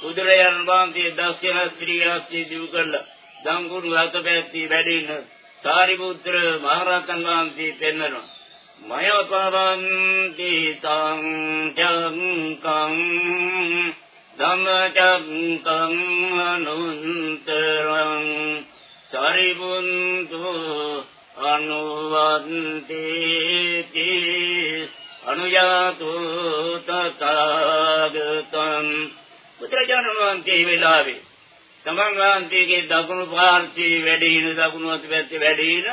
බුදුරජාණන් වහන්සේ දක්ෂිණ ශ්‍රීයක් සිදු කළා ධම් ගුරු අතපැත්තේ වැඩින සාරිපුත්‍ර මහරහතන් වහන්සේ පෙන්වනවා. මයපවන්ති තං චංකං ධම්මචක්කං අනුන්තරං සාරිපුන්තු අනුවන්ති අනුයාතු තථාගතං බුදුරජාණන් වහන්සේ වෙලාවේ තමන් වහන්සේගේ දකුණු පාර්ශ්වයේ වැඩින දකුණු අත පැත්තේ වැඩින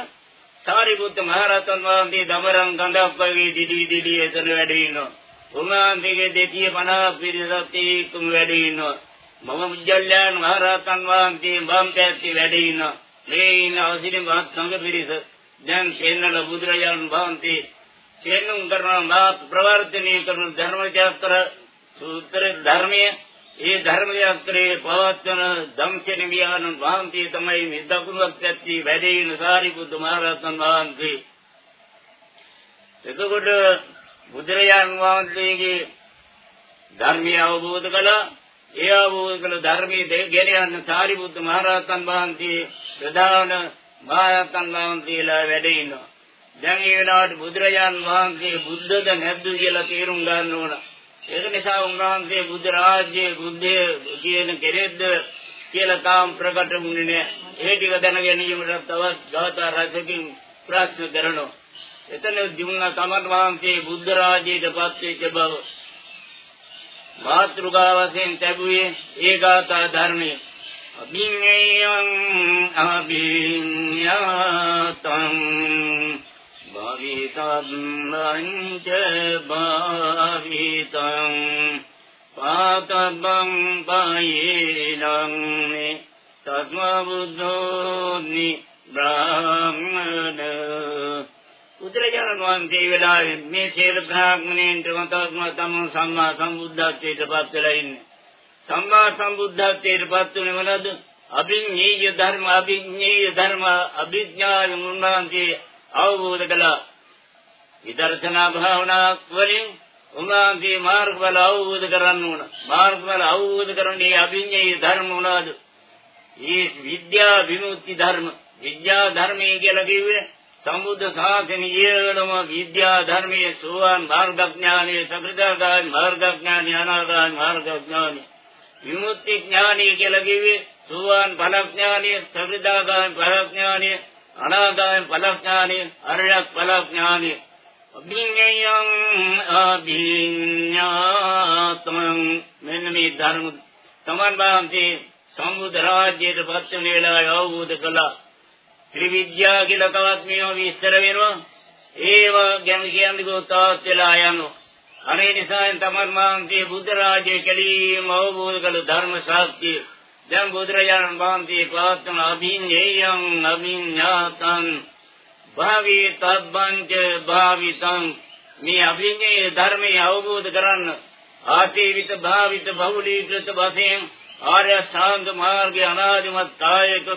සාරිපුත්ත මහ රහතන් වහන්සේ දමරම් ගඳක් වගේ දිලි දිලි එතන වැඩිනවා. උන්වහන්සේගේ 250 පිරිසත් එක්කම වැඩිනවා. මම මුජල්ලයන් මහ රහතන් වහන්සේ වම් පැත්තේ වැඩිනවා. මේ ඉන්න අවසිරි මහත් සංඝ පිරිස දැන් සෙන්නල බුදුරජාණන් වහන්සේ සෙන්නුම් කරන මා ප්‍රවර්තනීය කරන ධර්මචක්‍ර සූත්‍ර ධර්මයේ ඒ ධර්ම යාත්‍රයේ පවත්වන ධම්සෙන විහාරන් වහන්සේ තමයි මේ දකුණුවත් පැත්තේ වැඩෙන සාරිපුත්ත මහ රහතන් වහන්සේ. එතකොට බුදුරජාන් වහන්සේගේ ධර්මය අවබෝධ කළා. ඒ අවබෝධ කළ ධර්මයේ ගෙන යන සාරිපුත්ත මහ රහතන් වහන්සේ ප්‍රධාන මහරහතන් වහන්සේලා වැඩ ඉන්නවා. දැන් ඒ වෙලාවට බුදුරජාන් වහන්සේ බුද්ධද නැද්ද කියලා තේරුම් ගන්න ඕන. ඒක නිසා උන්වහන්සේ බුද්ධ රාජ්‍යයේ බුද්ධය කියන කෙරෙද්ද කියලා තාම ප්‍රකට වුණේ නෑ. ඒ ටික දැන ගැනීමට තවත් ගාථා රසකින් ප්‍රශ්න කරනවා. එතන දිනුනා තමන් වහන්සේ බුද්ධ රාජ්‍යයට පත් වෙච්ච බව මාතෘකා වශයෙන් ලැබුවේ ඒ ගාථා ධර්මයේ අභිඤ්ඤයං අභිඤ්ඤාතං භවිතබ්බං ච භවිතං පාතබ්බං පයේනං තස්ම බුද්ධෝනි බ්‍රාහ්මණ බුදුරජාණන් වහන්සේ වෙලාවේ මේ සීල බ්‍රාහ්මණයන්ට මතම තම සම්මා සම්බුද්ධත්වයට පත් වෙලා ඉන්නේ. සම්මා සම්බුද්ධත්වයට පත් වුණේ මොනවද? අභිඥේය ධර්ම අභිඥේය ධර්ම අභිඥාය උන්වහන්සේ අවබෝධ කළා. විදර්ශනා භාවනා වලින් උන්වහන්සේ මාර්ගඵල අවබෝධ කරගන්න ඕන. මාර්ගඵල අවබෝධ කරන්නේ අභිඥේය ධර්ම මොනවද? මේ විද්‍යා විමුක්ති ධර්ම. විද්‍යා ධර්මයේ කියලා කිව්වේ සම්බුද්ධ ශාසනයේලම විද්‍යා ධර්මයේ සෝවාන් මාර්ගඥානයේ සකෘදාගාමි මාර්ගඥානය අනාගාමි මාර්ගඥානය විමුක්ති ඥානය කියලා කිව්වේ සෝවාන් ඵලඥානය සකෘදාගාමි ඵලඥානය අනාගාමි ඵලඥානය අරියත් ඵලඥානය අභිඤ්ඤයං අභිඤ්ඤාතමං මෙන්න මේ ධර්ම තමන් වහන්සේ සම්බුද්ධ රාජ්‍යයට පත් වෙන වෙලාවේ අවබෝධ කළා ත්‍රිවිද්‍යා කියලා තවත් මේවා විස්තර වෙනවා. ඒව ගැන කියන්නේ ගොතාවත් වෙලා යනවා. අනේ නිසා තමන් මාන්තිය බුද්ධ රාජ්‍ය කෙලීම අවබෝධ කළ ධර්ම ශාස්ත්‍රය දැන් බුදුරජාණන් වහන්සේ පවත්වන අභිඤ්ඤේයං අභිඤ්ඤාතං භාවී තබ්බංච භාවිතං මේ අභිඤ්ඤේ ධර්මයේ අවබෝධ කරන්න ආතීවිත භාවිත බහුලීකృత වශයෙන් ආර්ය ශාන්ත මාර්ගය අනාදිමත් කායක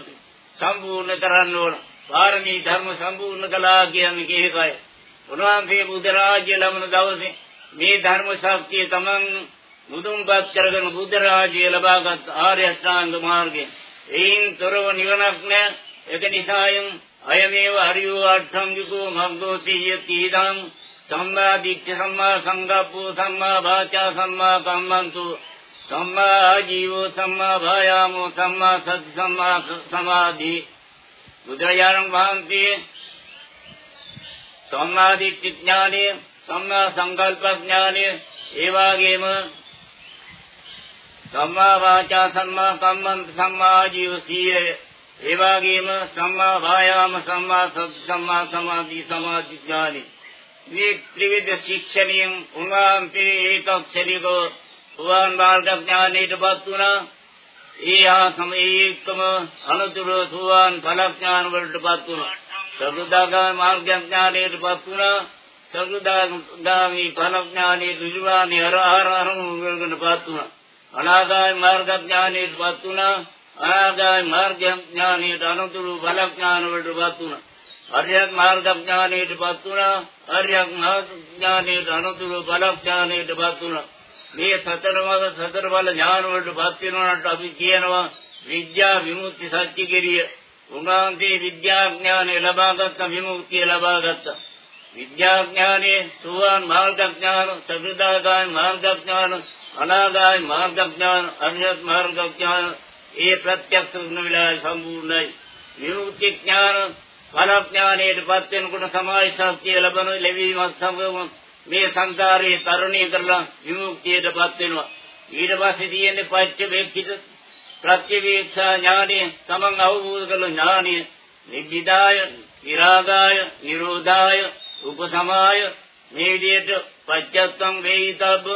සම්පූර්ණ කරන්න ඕන. පාරමී ධර්ම සම්පූර්ණ කළා කියන්නේ ඒකයි. උන්වහන්සේ බුද්ධ රාජ්‍ය ලබන දවසේ මේ ධර්ම ශක්තිය තමන් මුදුන්පත් කරගෙන බුද්ධ රාජ්‍ය ලබාගත් ආර්ය අෂ්ටාංග මාර්ගය. එයින් තොරව නිවනක් නැහැ. ඒක නිසායන් අයමේව හරියෝ අට්ඨංගිකෝ මග්ගෝ සීයති ඉදං සම්මා දිට්ඨි සම්මා සංගප්පෝ සම්මා වාචා සම්මා කම්මන්තු සම්මා ජීවෝ සම්මා වායාමෝ සම්මා සති සම්මා සමාධි බුදුරජාණන් වහන්සේ සම්මා දිට්ඨි ඥානය සම්මා සංකල්ප ඥානය ඒ වගේම සම්මා වාචා සම්මා කම්මන්ත සම්මා ජීව සීය ඒ වගේම සම්මා වායාම සම්මා සති සම්මා සමාධි සමාධි ඥානි මේ ත්‍රිවිධ ශික්ෂණියෙන් උන්වහන්සේ ඒකක්ෂණිකෝ සුවාන් මාර්ග ඥානයටපත් වුණා. ඒ ආ සමේකම අනුතුරු සුවාන් ඵල ඥාන වලටපත් වුණා. සරුදාගාමී මාර්ග ඥානයටපත් වුණා. සරුදාගාමී ඵල ඥානයේ නිර්වාණය අරහරහම වලටපත් වුණා. අනාගාමී මාර්ග ඥානයටපත් වුණා. අනාගාමී මාර්ග ඥානයට අනුතුරු ඵල ඥාන වලටපත් වුණා. අරියත් මාර්ග ඥානයටපත් වුණා. අරියත් මාර්ග ඥානයට අනුතුරු ඵල ඥානයටපත් වුණා. මේ සතර වල සතර බල ඥාන වලටපත් වෙනවට අපි කියනවා විද්‍යා විමුක්ති සත්‍ය කිරිය. උන්වහන්සේ විද්‍යා ඥානය ලබාගත් විමුක්තිය ලබාගත් විද්‍යා ඥානයේ සුවාන් මාර්ග ඥාන, සබ්‍රදාගාමී මාර්ග ඥාන, අනාගාමී මාර්ග ඥාන, අරියත් මාර්ග ඥාන ඒ ප්‍රත්‍යක්ෂ වුණ විලාස සම්පූර්ණයි. විමුක්ති ඥාන ඵල ඥානයටපත් වෙනකොට සමාධි ශක්තිය ලැබෙන ලැබීමත් සමගම මේ සංසාරේ තරණය කරලා විමුක්තියටපත් වෙනවා. ඊට පස්සේ තියෙන්නේ පච්ච වේක්ඛිත ප්‍රත්‍යවේක්ෂා ඥානය තමන් අවබෝධ කරන ඥානය නිබ්බිදාය, විරාගාය, නිරෝධාය, උපසමාය මේ විදිහට පච්චත්තම් වේිතබ්බ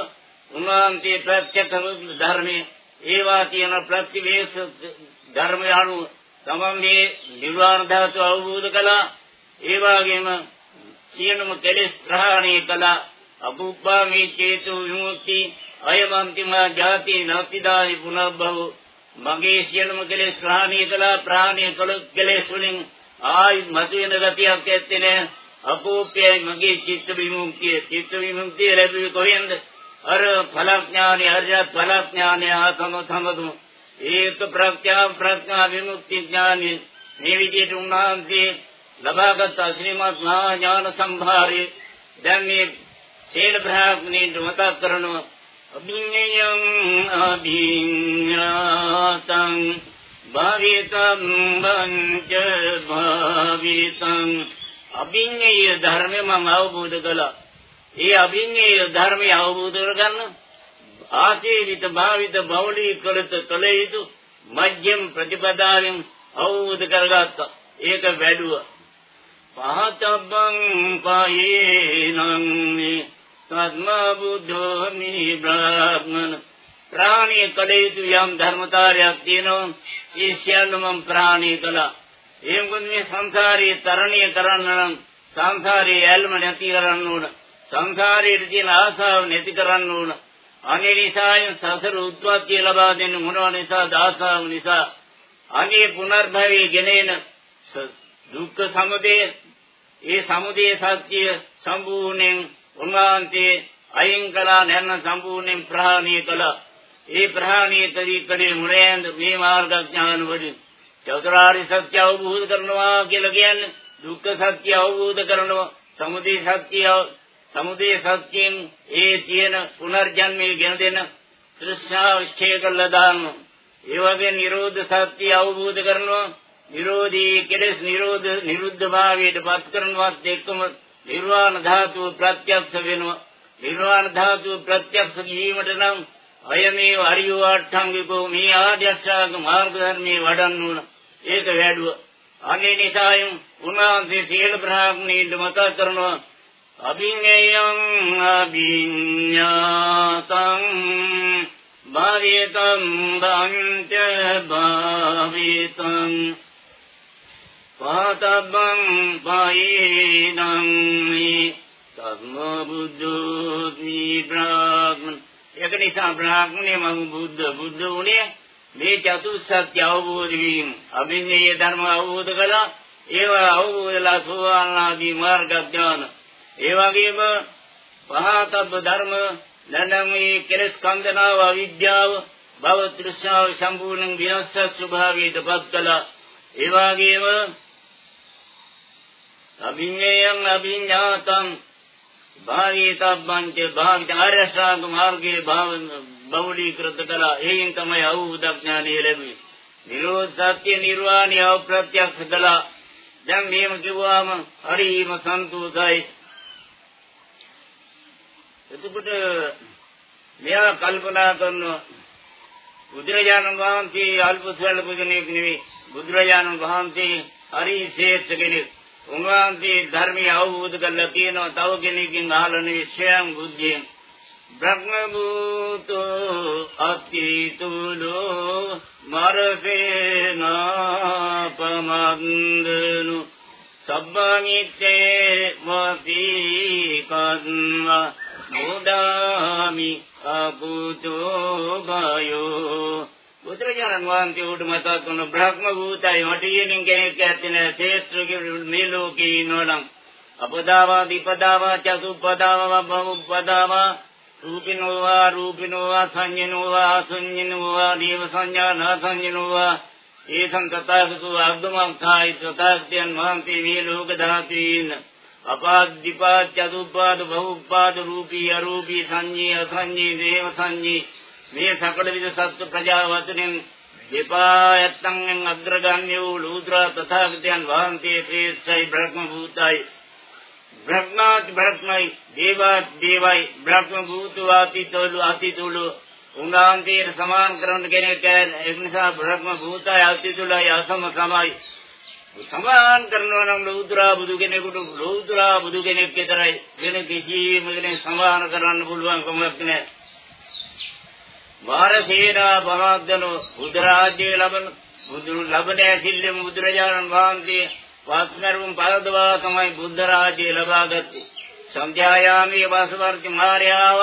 උන්වහන්සේ ප්‍රත්‍යක්ෂ ධර්මයේ ඒවා තියෙන ප්‍රතිවේක්ෂ ධර්මය අනුව තමන් මේ නිර්වාණ ධාතුව අවබෝධ කළා. ඒ වගේම සියලුම කෙලෙස් ප්‍රහාණය කළා. අභුප්පා මේ චේතු විමුක්ති අයවන්තිම ජාති නැතිදායි පුනබ්බව මගේ සියලුම කෙලෙස් ප්‍රහාණය කළා. ප්‍රහාණය කළ කෙලෙස් වලින් ආයි මතුවෙන ගතියක් ඇත්තේ නැහැ අපෝප්‍යයි මගේ චිත්ත විමුක්තිය. චිත්ත විමුක්තිය ලැබුවේ කොහෙන්ද? අර ඵලඥානි හරියට ඵලඥානය ආතම සමගම ඒක ප්‍රඥා ප්‍රඥා විමුක්ති ඥානි මේ විදිහට උන්වහන්සේ ලබාගත් ශ්‍රීමත් මහා ඥාන සම්භාරය දැන් මේ සීල බ්‍රහ්මණීන්ට මතක් කරනවා අභිඤ්ඤයං අභිඤ්ඤාතං භාවිතං වංච භාවිතං අභිඤ්ඤය ධර්මය මම අවබෝධ කළා. ඒ අභිඤ්ඤය ධර්මය අවබෝධ කරගන්න. ආසීවිත භාවිත බෞලීකృత කළ යුතු මධ්‍යම ප්‍රතිපදාවෙන් අවබෝධ කරගත්තා. ඒක වැඩුවා. පහතබ්බං පයේනං තස්මා බුද්ධෝ මි බ්‍රාහ්මන ප්‍රාණී කලේතු යම් ධර්මතාවයක් තියෙනවා. ඒ සියල්ලම ප්‍රාණී කළා. ඒ මොකද මේ සංසාරේ තරණීය කරන්න නම් සංසාරේ ඇල්ම නැති කරන්න ඕන. සංසාරයේ තියෙන ආසාව නැති කරන්න ඕන. අනේ නිසායෙන් සසර උත්පත්ති ලබා දෙන්න මොනවා නිසා දාසාව නිසා? අනේ පුනර්භවයේ ගෙනෙන දුක්ඛ සමුදය ඒ සමුදය සත්‍ය සම්පූර්ණයෙන් උන්වහන්සේ අයින් කළා නැන්න සම්පූර්ණයෙන් ප්‍රහාණය කළා. ඒ ප්‍රහාණය කලී කලේ මුරයන්ද මේ මාර්ග ඥාන වලින්. චතුරාර්ය සත්‍ය අවබෝධ කරනවා කියලා කියන්නේ දුක්ඛ සත්‍ය අවබෝධ කරනවා සමුදය සත්‍ය සමුදය සත්‍යයෙන් ඒ තියෙන පුනර්ජන්මේ ගෙන දෙන තෘෂ්ණාව ඡේ කළා දානවා. ඒ වගේ නිරෝධ සත්‍ය අවබෝධ කරනවා නිරෝධී කෙලෙස් නිරෝධ නිරුද්ධ භාවයට පත් කරනවත් එක්කම නිර්වාණ ධාතුව ප්‍රත්‍යක්ෂ වෙනවා. නිර්වාණ ධාතුව ප්‍රත්‍යක්ෂ වීමට නම් අයමේ හරියෝ අට්ඨංගිකෝ මේ ආද්‍යෂ්ඨාංග මාර්ග ධර්මයේ වඩන්න ඕන. ඒක වැඩුව. අනේ නිසායම් උන්වහන්සේ සීල බ්‍රාහ්මණීන්ට මතක් කරනවා අභිඤ්ඤයං අභිඤ්ඤාතං භාවිතං බන්ත භාවිතං පාතබ්බං පායේනං මේ ධම්ම බුද්ධෝස්මි බ්‍රාහ්මණ. ඒක නිසා බ්‍රාහ්මණය මම බුද්ධ බුද්ධ වුණේ මේ චතුස්සත්‍ය අවබෝධ වීම. අභිඤ්ඤේ ධර්ම අවබෝධ කළා. ඒවා අවබෝධලා සෝවාන් ආදී මාර්ග ඥාන ඒ වගේම පහතබ්බ ධර්ම නැනමේ කෙලස් කන්දනාව අවිද්‍යාව භව තෘෂ්ණාව සම්පූර්ණ විනාශ ස්වභාවයට පත් කළා. ඒ වගේම අභිඤ්ඤයං අභිඤ්ඤාතං භාවිතබ්බං ච භාවිත ආර්ය ශ්‍රාවක මාර්ගයේ භාව බෞලීකృత කළා. එයින් තමයි අවබෝධඥානය ලැබෙන්නේ නිරෝධ සත්‍ය නිර්වාණය අප්‍රත්‍යක්ෂ කළා. දැන් මේම කිව්වම හරිම සන්තෝෂයි. එතකොට මෙයා කල්පනා කරනවා බුදුරජාණන් වහන්සේ අල්ප ස්වල්ප කෙනෙක් නෙවෙයි බුදුරජාණන් වහන්සේ හරි ශ්‍රේෂ්ඨ කෙනෙක්. උන්වහන්සේ ධර්මය අවබෝධ කරලා තියෙනවා. තව කෙනෙක්ගෙන් අහලා නෙවෙයි. ස්වයං බුද්ධියෙන්. බ්‍රහ්ම භූතෝ අතිතුලෝ මරසේනාපමන්දනු සබ්බාමිත්තේ වසී කන්වා. මොදාමි අබුතෝ භයෝ බුදුරජාණන් වහන්සේ උඩ මතක් කරන බ්‍රහ්ම භූතයි මටියෙනින් කෙනෙක් ඇත්තේ නැහැ. ශේත්‍රගේ මේ ලෝකේ ඉන්නවනම් අපදාවා දීපදාවා චතුප්පදාවා බහුපදාවා රූපිනෝවා රූපිනෝවා සංඤනෝවා අසංඤනෝවා දේව සංඥා නාසංඤනෝවා ඒසං තථාගතෝ අග්ගමංඛායි තථාගතයන් වහන්සේ මේ ලෝක ධාතුයින් අපාද්දිපාද චතුප්පාද බහුප්පාද රූපී අරූපී සංඤී අසංඤී දේව සංඤී මේ සකල විද සත්ව ප්‍රජාවතුනෙන් දෙපා යත්තන්ෙන් අග්‍රගාමී වූ ලූත්‍රා තථාගතයන් වහන්සේ ශ්‍රේෂ්ඨයි බ්‍රහ්ම භූතයි බ්‍රහ්මාත් බ්‍රහ්මයි දේවාත් දේවයි බ්‍රහ්ම භූතෝ අතිතෝලු අතිතුලු උන්වහන්සේට සමාන කරන කෙනෙක් ඒ නිසා බ්‍රහ්ම භූතයි අතිතුලයි අසම සමයි. සමාන කරනවා නම් ලෞත්‍රා බුදු කෙනෙකුට ලෞත්‍රා බුදු කෙනෙක් විතරයි වෙන කිසිම කෙනෙක් සමාන කරන්න පුළුවන් කමක් නැහැ. මාරසේනා පහද්දනෝ බුදුරාජ්‍ය ලබන බුදු ලබන ඇසිල්ලෙම බුදුරජාණන් වහන්සේ වාස්මරුම් පරදවා තමයි බුද්ධ රාජ්‍ය ලබාගත්තේ සන්ධ්‍යායාමී වාසවර්ති මාර්යාව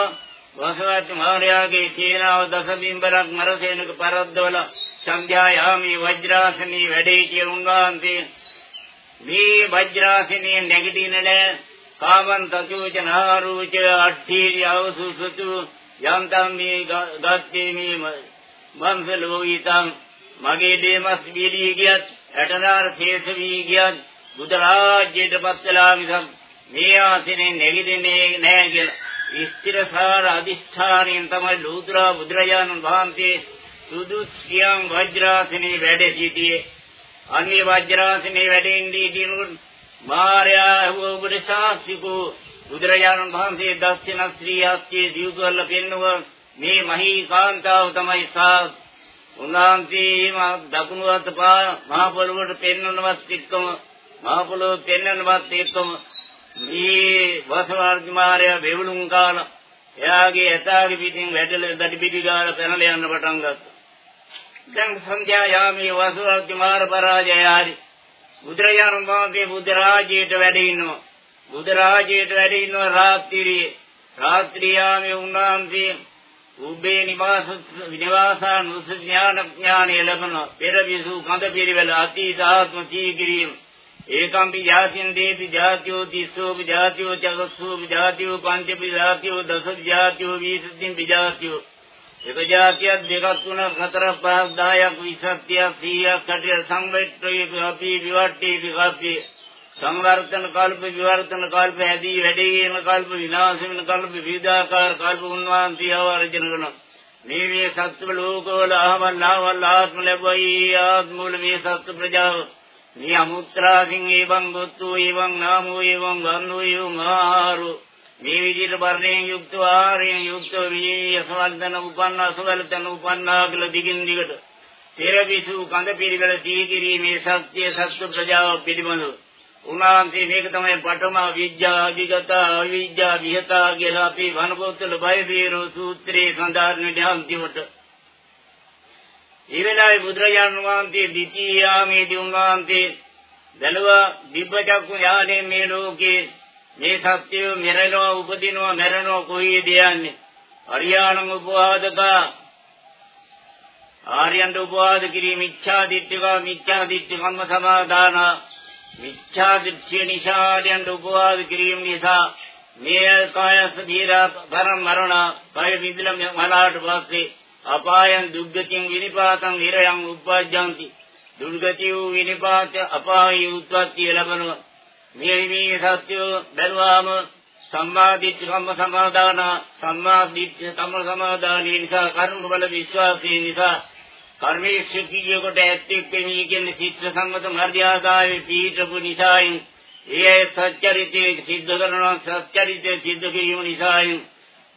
වාසවර්ති මාර්යාගේ සේනාව දසබිම්බරක් මරසේනක පරද්දවල සන්ධ්‍යායාමී වජ්‍රාසනී වැඩේ කිය උන්වහන්සේ මේ වජ්‍රාසනී නැගිටින නෑ කාමන් තසුච නාරූච අට්ඨීරි අවසුසතු යන්තම් මේ ගත්තේ මේ මන්සලෝ ඊතම් මගේ දේමස් බීලී ගියත් ඇටනාර ශේෂ වී ගියත් බුද්ධ රාජ්‍යයට පත් වෙලා මිසක් මේ ආසනේ නැගිටින්නේ නැහැ කියලා. ස්ථිරසාර අදිෂ්ඨානයෙන් තමයි ලෝතර බුදුරජාණන් වහන්සේ සුදු සියම් වජ්‍රාසනේ වැඩ සිටියේ අන්‍ය වජ්‍රාසනේ වැඩෙන්නේ දිනුත් මාර්යා ඔබට සාක්ෂිකෝ බුදුරජාණන් වහන්සේ දක්ෂිණ ශ්‍රී ආත්‍යයේ දියුකල්ල පෙන්නුව මේ මහී කාන්තාව තමයි සා උන්වහන්සේම දකුණු අත පා මහ පොළොවට පෙන්වනවත් එක්කම මහ පොළොව පෙන්වනවත් එක්කම මේ වසවාර්ධි මාර්යා බෙවුලුම් කාල එයාගේ ඇතාගේ පිටින් වැටලා දඩි පිටි ගාලා පැනලා යන්න පටන් ගත්තා. දැන් සන්ධ්‍යා යාමේ වසවාර්ධි මාර පරාජය ආරි බුදුරජාණන් වහන්සේ බුද්ධ රාජ්‍යයට වැඩ ඉන්නවා. බුද්ධ රාජ්‍යයට වැඩ ඉන්නවා රාත්‍රියේ. රාත්‍රියාමේ උන්වහන්සේ උබ්බේ නිවාස විනිවාසා නුස ඥාන ඥානය ලැබෙනවා. පෙර විසු කඳ පිරිවැල අතීත ආත්ම සීගිරීම. ඒකම්පි ජාතින් දේති ජාතියෝ තිස්සෝපි ජාතියෝ චගස්සෝපි ජාතියෝ පංචපි ජාතියෝ දස ජාතියෝ වීසතින් විජාතියෝ එක જાතියක් දෙකක් තුනක් හතරක් පහක් 10ක් 20ක් 30ක් 60ක් සංවේත්‍රයේ අපි විවට්ටි විකප්පි සංවර්ධන කල්ප විවර්ධන කල්ප හැදී වැඩි වීම කල්ප විනාශ වෙන කල්ප විවිධාකාර කල්ප උන්වහන්සේ අවර්ජන කරනවා. මේ මේ සත්ව ලෝකවල අහවල් ආවල් ආත්ම ලැබුවයි. ආත්මවල මේ සත්ව ප්‍රජාව. මේ අමුත්‍රාකින් ඒවං ගොත්තු ඒවං නාමෝ ඒවං වන්නෝ ඒවං ආහාරෝ. මේ විදිහට වර්ණයෙන් යුක්ත ආහාරයෙන් යුක්ත මේ අසවල්තන උපන්න අසවල්තන උපන්නා කියලා දිගින් දිගට තෙරවිසු කඳ පිළිවෙල සීකිරීමේ සත්‍ය සත්‍ය ප්‍රජාව පිළිබඳව. උනාන්සේ මේක තමයි පඨම විද්‍යා අධිගත අවිද්‍යා විහතා කියලා අපි වනපොත්වල බයදීරෝ සූත්‍රයේ සඳහන් වෙන අන්තිමට. ඒ වෙලාවේ බුදුරජාණන් වහන්සේ ද්විතීයාමේදී උන්වහන්සේ දැනුවා දිබ්බචක්කු ඥානයේ මේ ලෝකේ මේ සත්‍යය මෙරෙනවා උපදිනවා මැරෙනවා කොහේද යන්නේ අරියාණං උපවාදක. ආර්යයන්ට උපවාද කිරීම මිච්ඡා දිට්ඨිකා මිච්ඡා දිට්ඨි කම්ම සමාදාන. මිච්ඡා දිට්ඨිය නිසාදයන්ට උපවාද කිරීම නිසා මේ කායස දීරා පරම මරණ කය විඳලම මලාට පස්සේ අපායන් දුක්ගතින් විනිපාතං හිරයන් උප්පජ්ජಂತಿ. දුර්ගතිය විනිපාත අපාය උත්පත්තිය ලැබෙනවා. මේ මේ සත්‍ය බැලුවාම සම්මාදිට්ඨි කම්ම සමාදාන සම්මාදිට්ඨි කම්ම සමාදානී නිසා කර්ම බල විශ්වාසී නිසා කර්මයේ ශක්තිය කොට ඇත්තෙක් වෙමි කියන්නේ චිත්ත සංගත මර්යාදාවේ පිහිටපු නිසායි. ඒ සත්‍යරිතේ සිද්ධ කරනවා සත්‍යරිතේ සිද්ධ කිරීම නිසායි.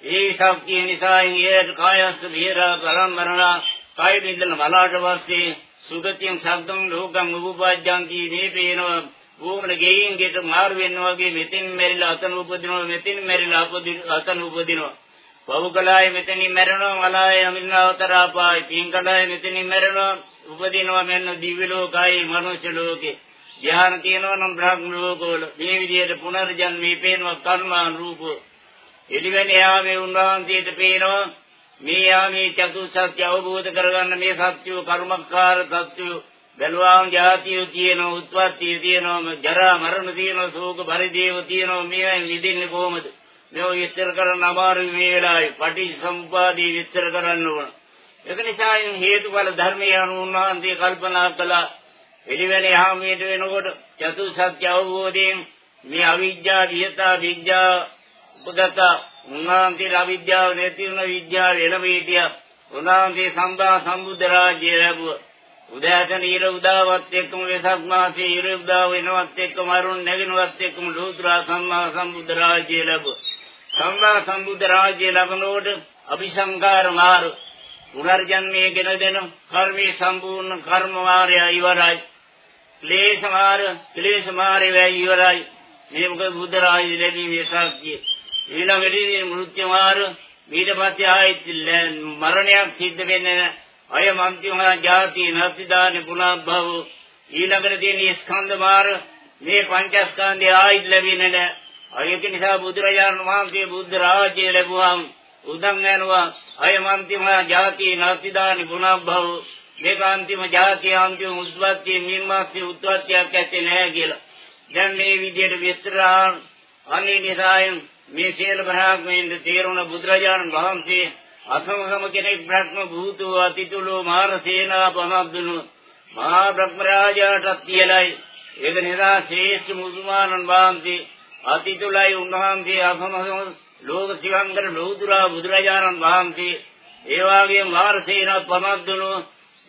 ඒ ශක්තිය නිසායි ඒ කායස්ස විහෙරා පරම්මරණ කාය බින්දන මලාට පස්සේ සුගතියෙන් සබ්දම් ලෝකං උපපජ්ජන්ති මේ පේනවා. වෝමන ගෙයින් ගෙට මාරු වෙනවා වගේ මෙතෙන් මැරිලා අතන උපදිනවා මෙතෙන් මැරිලා අතන උපදිනවා. පවුකලාය මෙතනින් මැරෙනවා මලාය අමිනාවතර අපාය පින්කලාය මෙතනින් මැරෙනවා උපදිනවා මෙන්න දිව්‍ය ලෝකයි මනුෂ්‍ය ලෝකේ. ධ්‍යාන තියෙනවා නම් බ්‍රහ්ම ලෝකවල. මේ විදිහට පුනර්ජන්මී පේනවා කර්මාන් රූපෝ. එදිවෙන යාමේ උන්වහන්සේට පේනවා මේ යාමේ චතුසත්‍ය අවබෝධ කරගන්න මේ සත්‍ය කර්මකාර සත්‍ය. බැලුවාම ජාතිය තියෙනවා උත්පත්තිය තියෙනවා ජරා මරණ තියෙනවා ශෝක පරිදේව තියෙනවා මේවෙන් නිදින්නේ කොහොමද? මේව විස්තර කරන්න අමාරුයි මේ වෙලාවේ. පටිච්චසමුපාදී විස්තර කරන්න ඕන. ඒක නිසා හේතුඵල ධර්මය අනුව උන්වහන්සේ කල්පනා කළා. එළිවෙල යාමයට වෙනකොට චතුසත්‍ය අවබෝධයෙන් මේ අවිජ්ජා විහතා විඥා උපදත උන්වහන්සේ අවිද්‍යාව නැති වුණ විද්‍යාව එළඹ හිටියා. උන්වහන්සේ සම්බා සම්බුද්ධ රාජ්‍යය ලැබුවා. උදෑසන ඊර උදාවත් එක්කම වෙසක් මාසයේ ඊර උදා වෙනවත් එක්කම අරුණ නැගිනවත් එක්කම ලෝතුරා සම්මා සම්බුද්ධ රාජ්‍යය ලැබුවා සම්මා සම්බුද්ධ රාජ්‍යය ලැබනකොට අபிසංකාර මාරු පුනර්ජන්මයේ ගෙන දෙන කර්මී සම්පූර්ණ කර්ම මාර්ය ඉවරයි. ක්ලේශ මාර ක්ලේශ මාර්ය වේ ඉවරයි. මේ මොකද බුද්ධ රාජ්‍ය ලැබීමේ ශක්තිය? ඊළඟදී මෘත්‍යු මාර. ඊට පස්සේ ආයෙත් මරණයක් සිද්ධ වෙන්නේ අය මන්තිම ජාති නැතිදානි පුනබ්බව ඊළඟට තියෙන ස්කන්ධ මාර මේ පංචස්කන්ධය ආයිත් ලැබෙන්නේ නැහැ. ඒක නිසා බුදුරජාණන් වහන්සේ බුද්ධ රාජ්‍ය ලැබුවාම උදන් යනවා අය මන්තිම ජාති නැතිදානි පුනබ්බව මේක අන්තිම ජාති අන්තිම උද්වත්ති නිර්මාස්ති උත්වත්තියක් ඇත්තේ නැහැ කියලා. දැන් මේ විදිහට විස්තර අනේ නිසායෙන් මේ සියලු බ්‍රහ්මයන්ද තේරුණ බුදුරජාණන් වහන්සේ අසමසම කෙනෙක් බ්‍රහ්ම භූතෝ අතිතුලෝ මාර සේනා පමද්දුණු මහා බ්‍රහ්ම රාජාටත් කියලයි ඒක නිසා ශ්‍රේෂ්ඨ මුතුමාණන් වහන්සේ අතිතුලයි උන්වහන්සේ අසමසම ලෝක සිවංගර ලෝතුරා බුදුරජාණන් වහන්සේ ඒ වගේම වාරසේනත් පමද්දුණු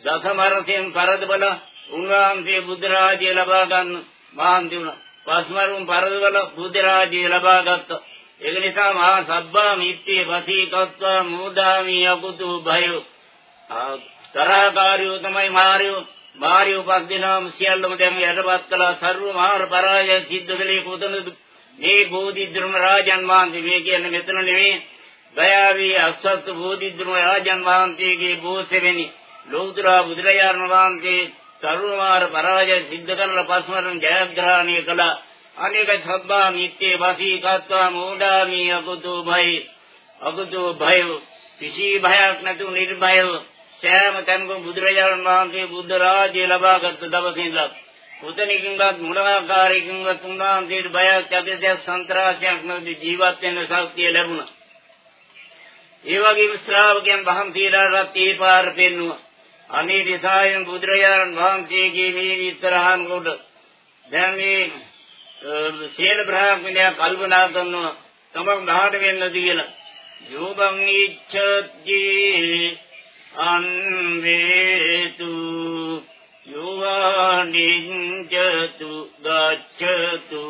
දසමරසෙන් පරදබල උන්වහන්සේ බුද්ධ රාජ්‍ය ලබා ගන්න මහන්සි වුණා. පස්මරුන් පරදබල බුද්ධ රාජ්‍ය ලබා ගත්තා. ඒක නිසා මහා සබ්බා මිත්‍යේ වසීකත්වා මූදාමි අකුතු භය. තරහකාරියෝ තමයි මාරියෝ. මාරියෝ පස් දෙනාම සියල්ලම දැන් යටපත් කළා. සර්ව මහා පරාජය සිද්ධ කළේ කොතනද? මේ බෝධිධර්ම රාජන් වහන්සේ. මේ කියන්නේ මෙතන නෙවෙයි ගයාවී අස්සත් බෝධිධර්ම රාජන් වහන්සේගේ බෝසෙවෙනි ලෞතර බුදුරජාණන් වහන්සේ සර්වමාර පරාජය සිද්ධ කරලා පස්මරණ ජයග්‍රහණය කළා. අනේක සබ්බා මිත්‍යේ වසී කත්වා මෝඩාමි අකුතු භය අකුතු භය කිසි භයක් නැතු නිර්භයව සෑම තැනකම බුදුරජාණන් වහන්සේ බුද්ධ රාජ්‍ය ලබාගත් දවසේ ඉඳලා උතනිකින්වත් මුලකාකාරයකින්වත් උන්වහන්සේට බයක් ඇතිදයක් සන්ත්‍රාසයක් නැති ජීවත් වෙන්න ශක්තිය ලැබුණා. ඒ වගේම ශ්‍රාවකයන් වහන්සේලාට ඒ පාර පෙන්නුවා. අනේ දිසායෙන් බුදුරජාණන් වහන්සේගේ මේ විස්තරහන් කොට දැන් මේ සීල බ්‍රාහ්මණයා කල්පනා කරනවා. තමන් ගහට වෙන්නද කියලා. යෝබං ඉච්ඡති අන්වේතු යෝවානිංචතු ගච්ඡතු.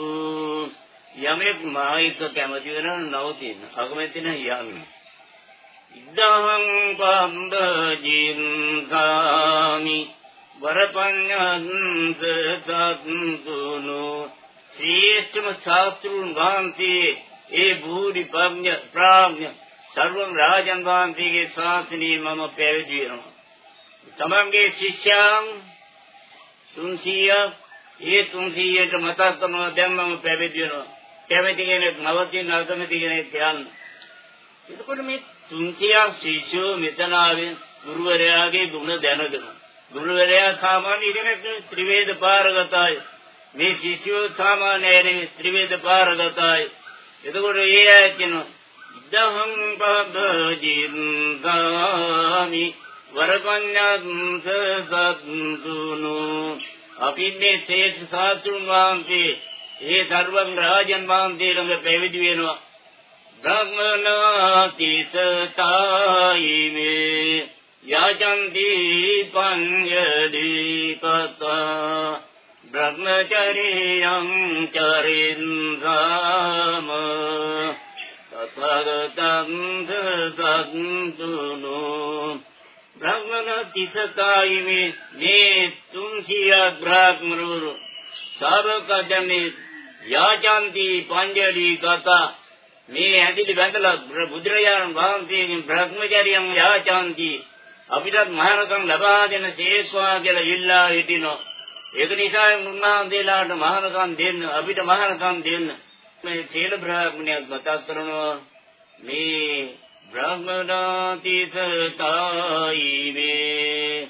යමෙක් මායික කැමති වෙන නවතින අකමැති නැ යන්නේ. ඉද්ධං පම්බ ජින්සාමි වරපඤ්ඤන්ත සත්තුනෝ. ශ්‍රේෂ්ඨම ශාස්ත්‍රුන් වහන්සේ ඒ භූරි ප්‍රඥ ප්‍රාඥ සර්වම් රාජන් වහන්සේගේ ශාසනයේ මම පැවිදි වෙනවා. තමන්ගේ ශිෂ්‍යයන් 300 ඒ 300ට මතක් කරනවා දැන් මම පැවිදි වෙනවා. කැමති කෙනෙක් නවතින අකමැති කෙනෙක් යන්න. එතකොට මේ 300 ශිෂ්‍යෝ මෙතන ආවේ ගුරුවරයාගේ ගුණ දැනගෙන. ගුරුවරයා සාමාන්‍ය කෙනෙක් ත්‍රිවේද පාරගතයි. මේ ශිෂ්‍යෝ සාමාන්‍ය නෙවෙයි ත්‍රිවේද පාරගතයි. එතකොට ඒ අය කියනවා ඉදහං පබ්බජින්දාමි වරපඤ්ඤන්ත සත්තුනෝ අපි මේ ශේෂ සාතුන් වහන්සේ. ඒ සර්වං රාජන් වහන්සේ ළඟ පැවිදි වෙනවා. ධම්මනාති සතායිමේ යජන්ති පඤ්ඤදී කතා බ්‍රහ්මචරියං චරින්දාම තථාගතං සත්තුනෝ බ්‍රහ්මන තිසකායිමේ මේ තුන්සියක් බ්‍රහ්මරුරු සාරකදමේ යාචන්ති පංජලි කතා මේ ඇඳිලි බැඳලා බුදුරජාණන් වහන්සේගෙන් බ්‍රහ්මචරියම් යාචන්ති අපිටත් මහානකම් ලබා දෙන ශේෂ්වා කියලා ඉල්ලා හිටිනෝ ඒක නිසා මුන්නාන්දේලාට මහානකම් දෙන්න අපිට මහානකම් දෙන්න. මේ සීල බ්‍රාහ්මණයක් මතක් කරනවා මේ බ්‍රහ්මනාති සතායි වේ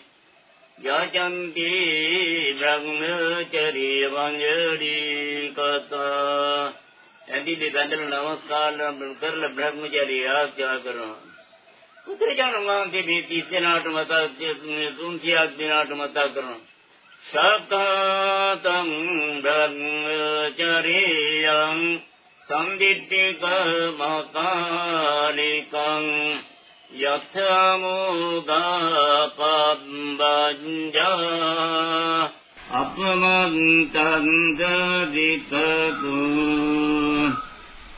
යචන්ති බ්‍රහ්මචර්ය වංජරි කතා. ඇඳිලි බඳලා නමස්කාර කරලා බ්‍රහ්මචර්ය ආචාර කරනවා. පුත්‍රජාන වහන්සේ මේ 30 දෙනාට මතක් 300ක් දෙනාට මතක් කරනවා. සතතං බ්‍රහ්මචරියං සම්දිත්තික මකාලිකං යථමෝගාපබ්බංජා අපමන්තං දිතතු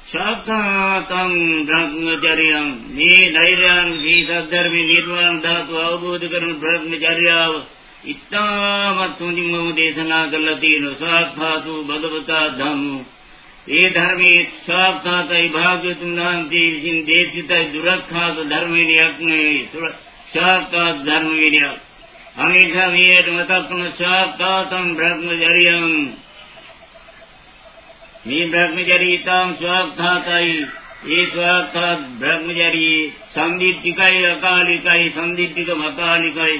සතතං බ්‍රහ්මචරියං මේ ධෛර්යයන් මේ සද්ධර්මී නිර්වාණ ධාතු අවබෝධ කරන බ්‍රහ්මචර්යාව ඉතාමත් හොඳින් මම දේශනා කරලා තියෙනවා සාක්ඛාතු භගවතා ධම්මෝ. ඒ ධර්මයේ සාක්ඛාතයි භාග්‍යතුන් වහන්සේ විසින් දේශිතයි දුරක්ඛාත ධර්මවිනයක් නෙවෙයි සාක්ඛාත ධර්මවිනයක් අනිසා මේට මතක් කරන සාක්ඛාතම් බ්‍රහ්මචර්යං. මේ බ්‍රහ්මචරීතාම් සාක්ඛාතයි. ඒ සාක්ඛාත් බ්‍රහ්මචරී සම්දිත්තිකයි අකාලිකයි සම්දිත්තික මකාලිකයි.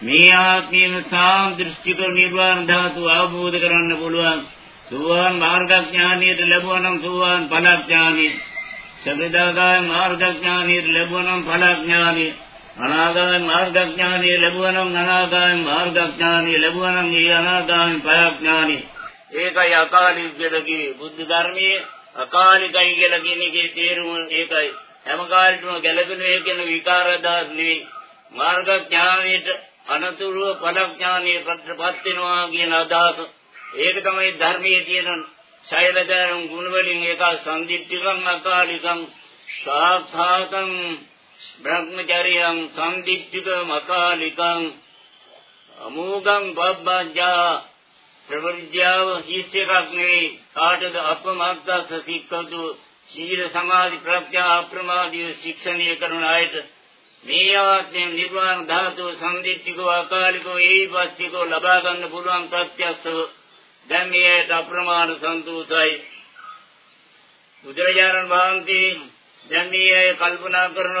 මේ ආත්මීය සාන්දෘෂ්ටික නිර්වාණ ධාතු අවබෝධ කරන්න පුළුවන් සෝවාන් මාර්ගඥානියට ලැබුවා නම් සෝවාන් ඵලඥානිය සබදාගාය මාර්ගඥානියට ලැබුවා නම් ඵලඥානිය අනාගාය මාර්ගඥානිය ලැබුවා නම් අනාගාය මාර්ගඥානිය ලැබුවා නම් ඒ අනාගාය ඵලඥානිය ඒකයි අකාලික කියලා කිව්වේ. බුද්ධ ධර්මයේ අකාලිකයි කියලා කියන එකේ තේරුම ඒකයි. හැම කාලෙටම ගැළපෙන ඒ කියන විකාර දාස් නෙවෙයි. මාර්ග ඥානයේට අනතුරුව ඵල ඥානයේ ප්‍රතිපත් වෙනවා කියන අදහස. ඒක තමයි ධර්මයේ තියෙන ශෛලදාරම් ගුණ වලින් ඒක සම්දිත්තිකම් අකාලිකම් සාක්ෂාතං බ්‍රහ්මචර්යං සම්දිත්තිකම් අකාලිකම් අමෝගං බබ්බජ්ජා ප්‍රවෘජ්‍යාව හිස්සයක් නෙවෙයි කාටද අපමග්ගස සික්කතු සීල සමාධි ප්‍රඥා අප්‍රමාදී ශික්ෂණීය කරන අයට මේ ආත්මයෙන් නිර්වාණ ධාතුව සම්දිත්තිකව අකාලිකව ඒපස්තිකව ලබා ගන්න පුළුවන් ප්‍රත්‍යක්ෂව දැන් මේට අප්‍රමාණ සන්තෝෂයි බුදුරජාණන් වහන්සේ දැන් මේ කල්පනා කරන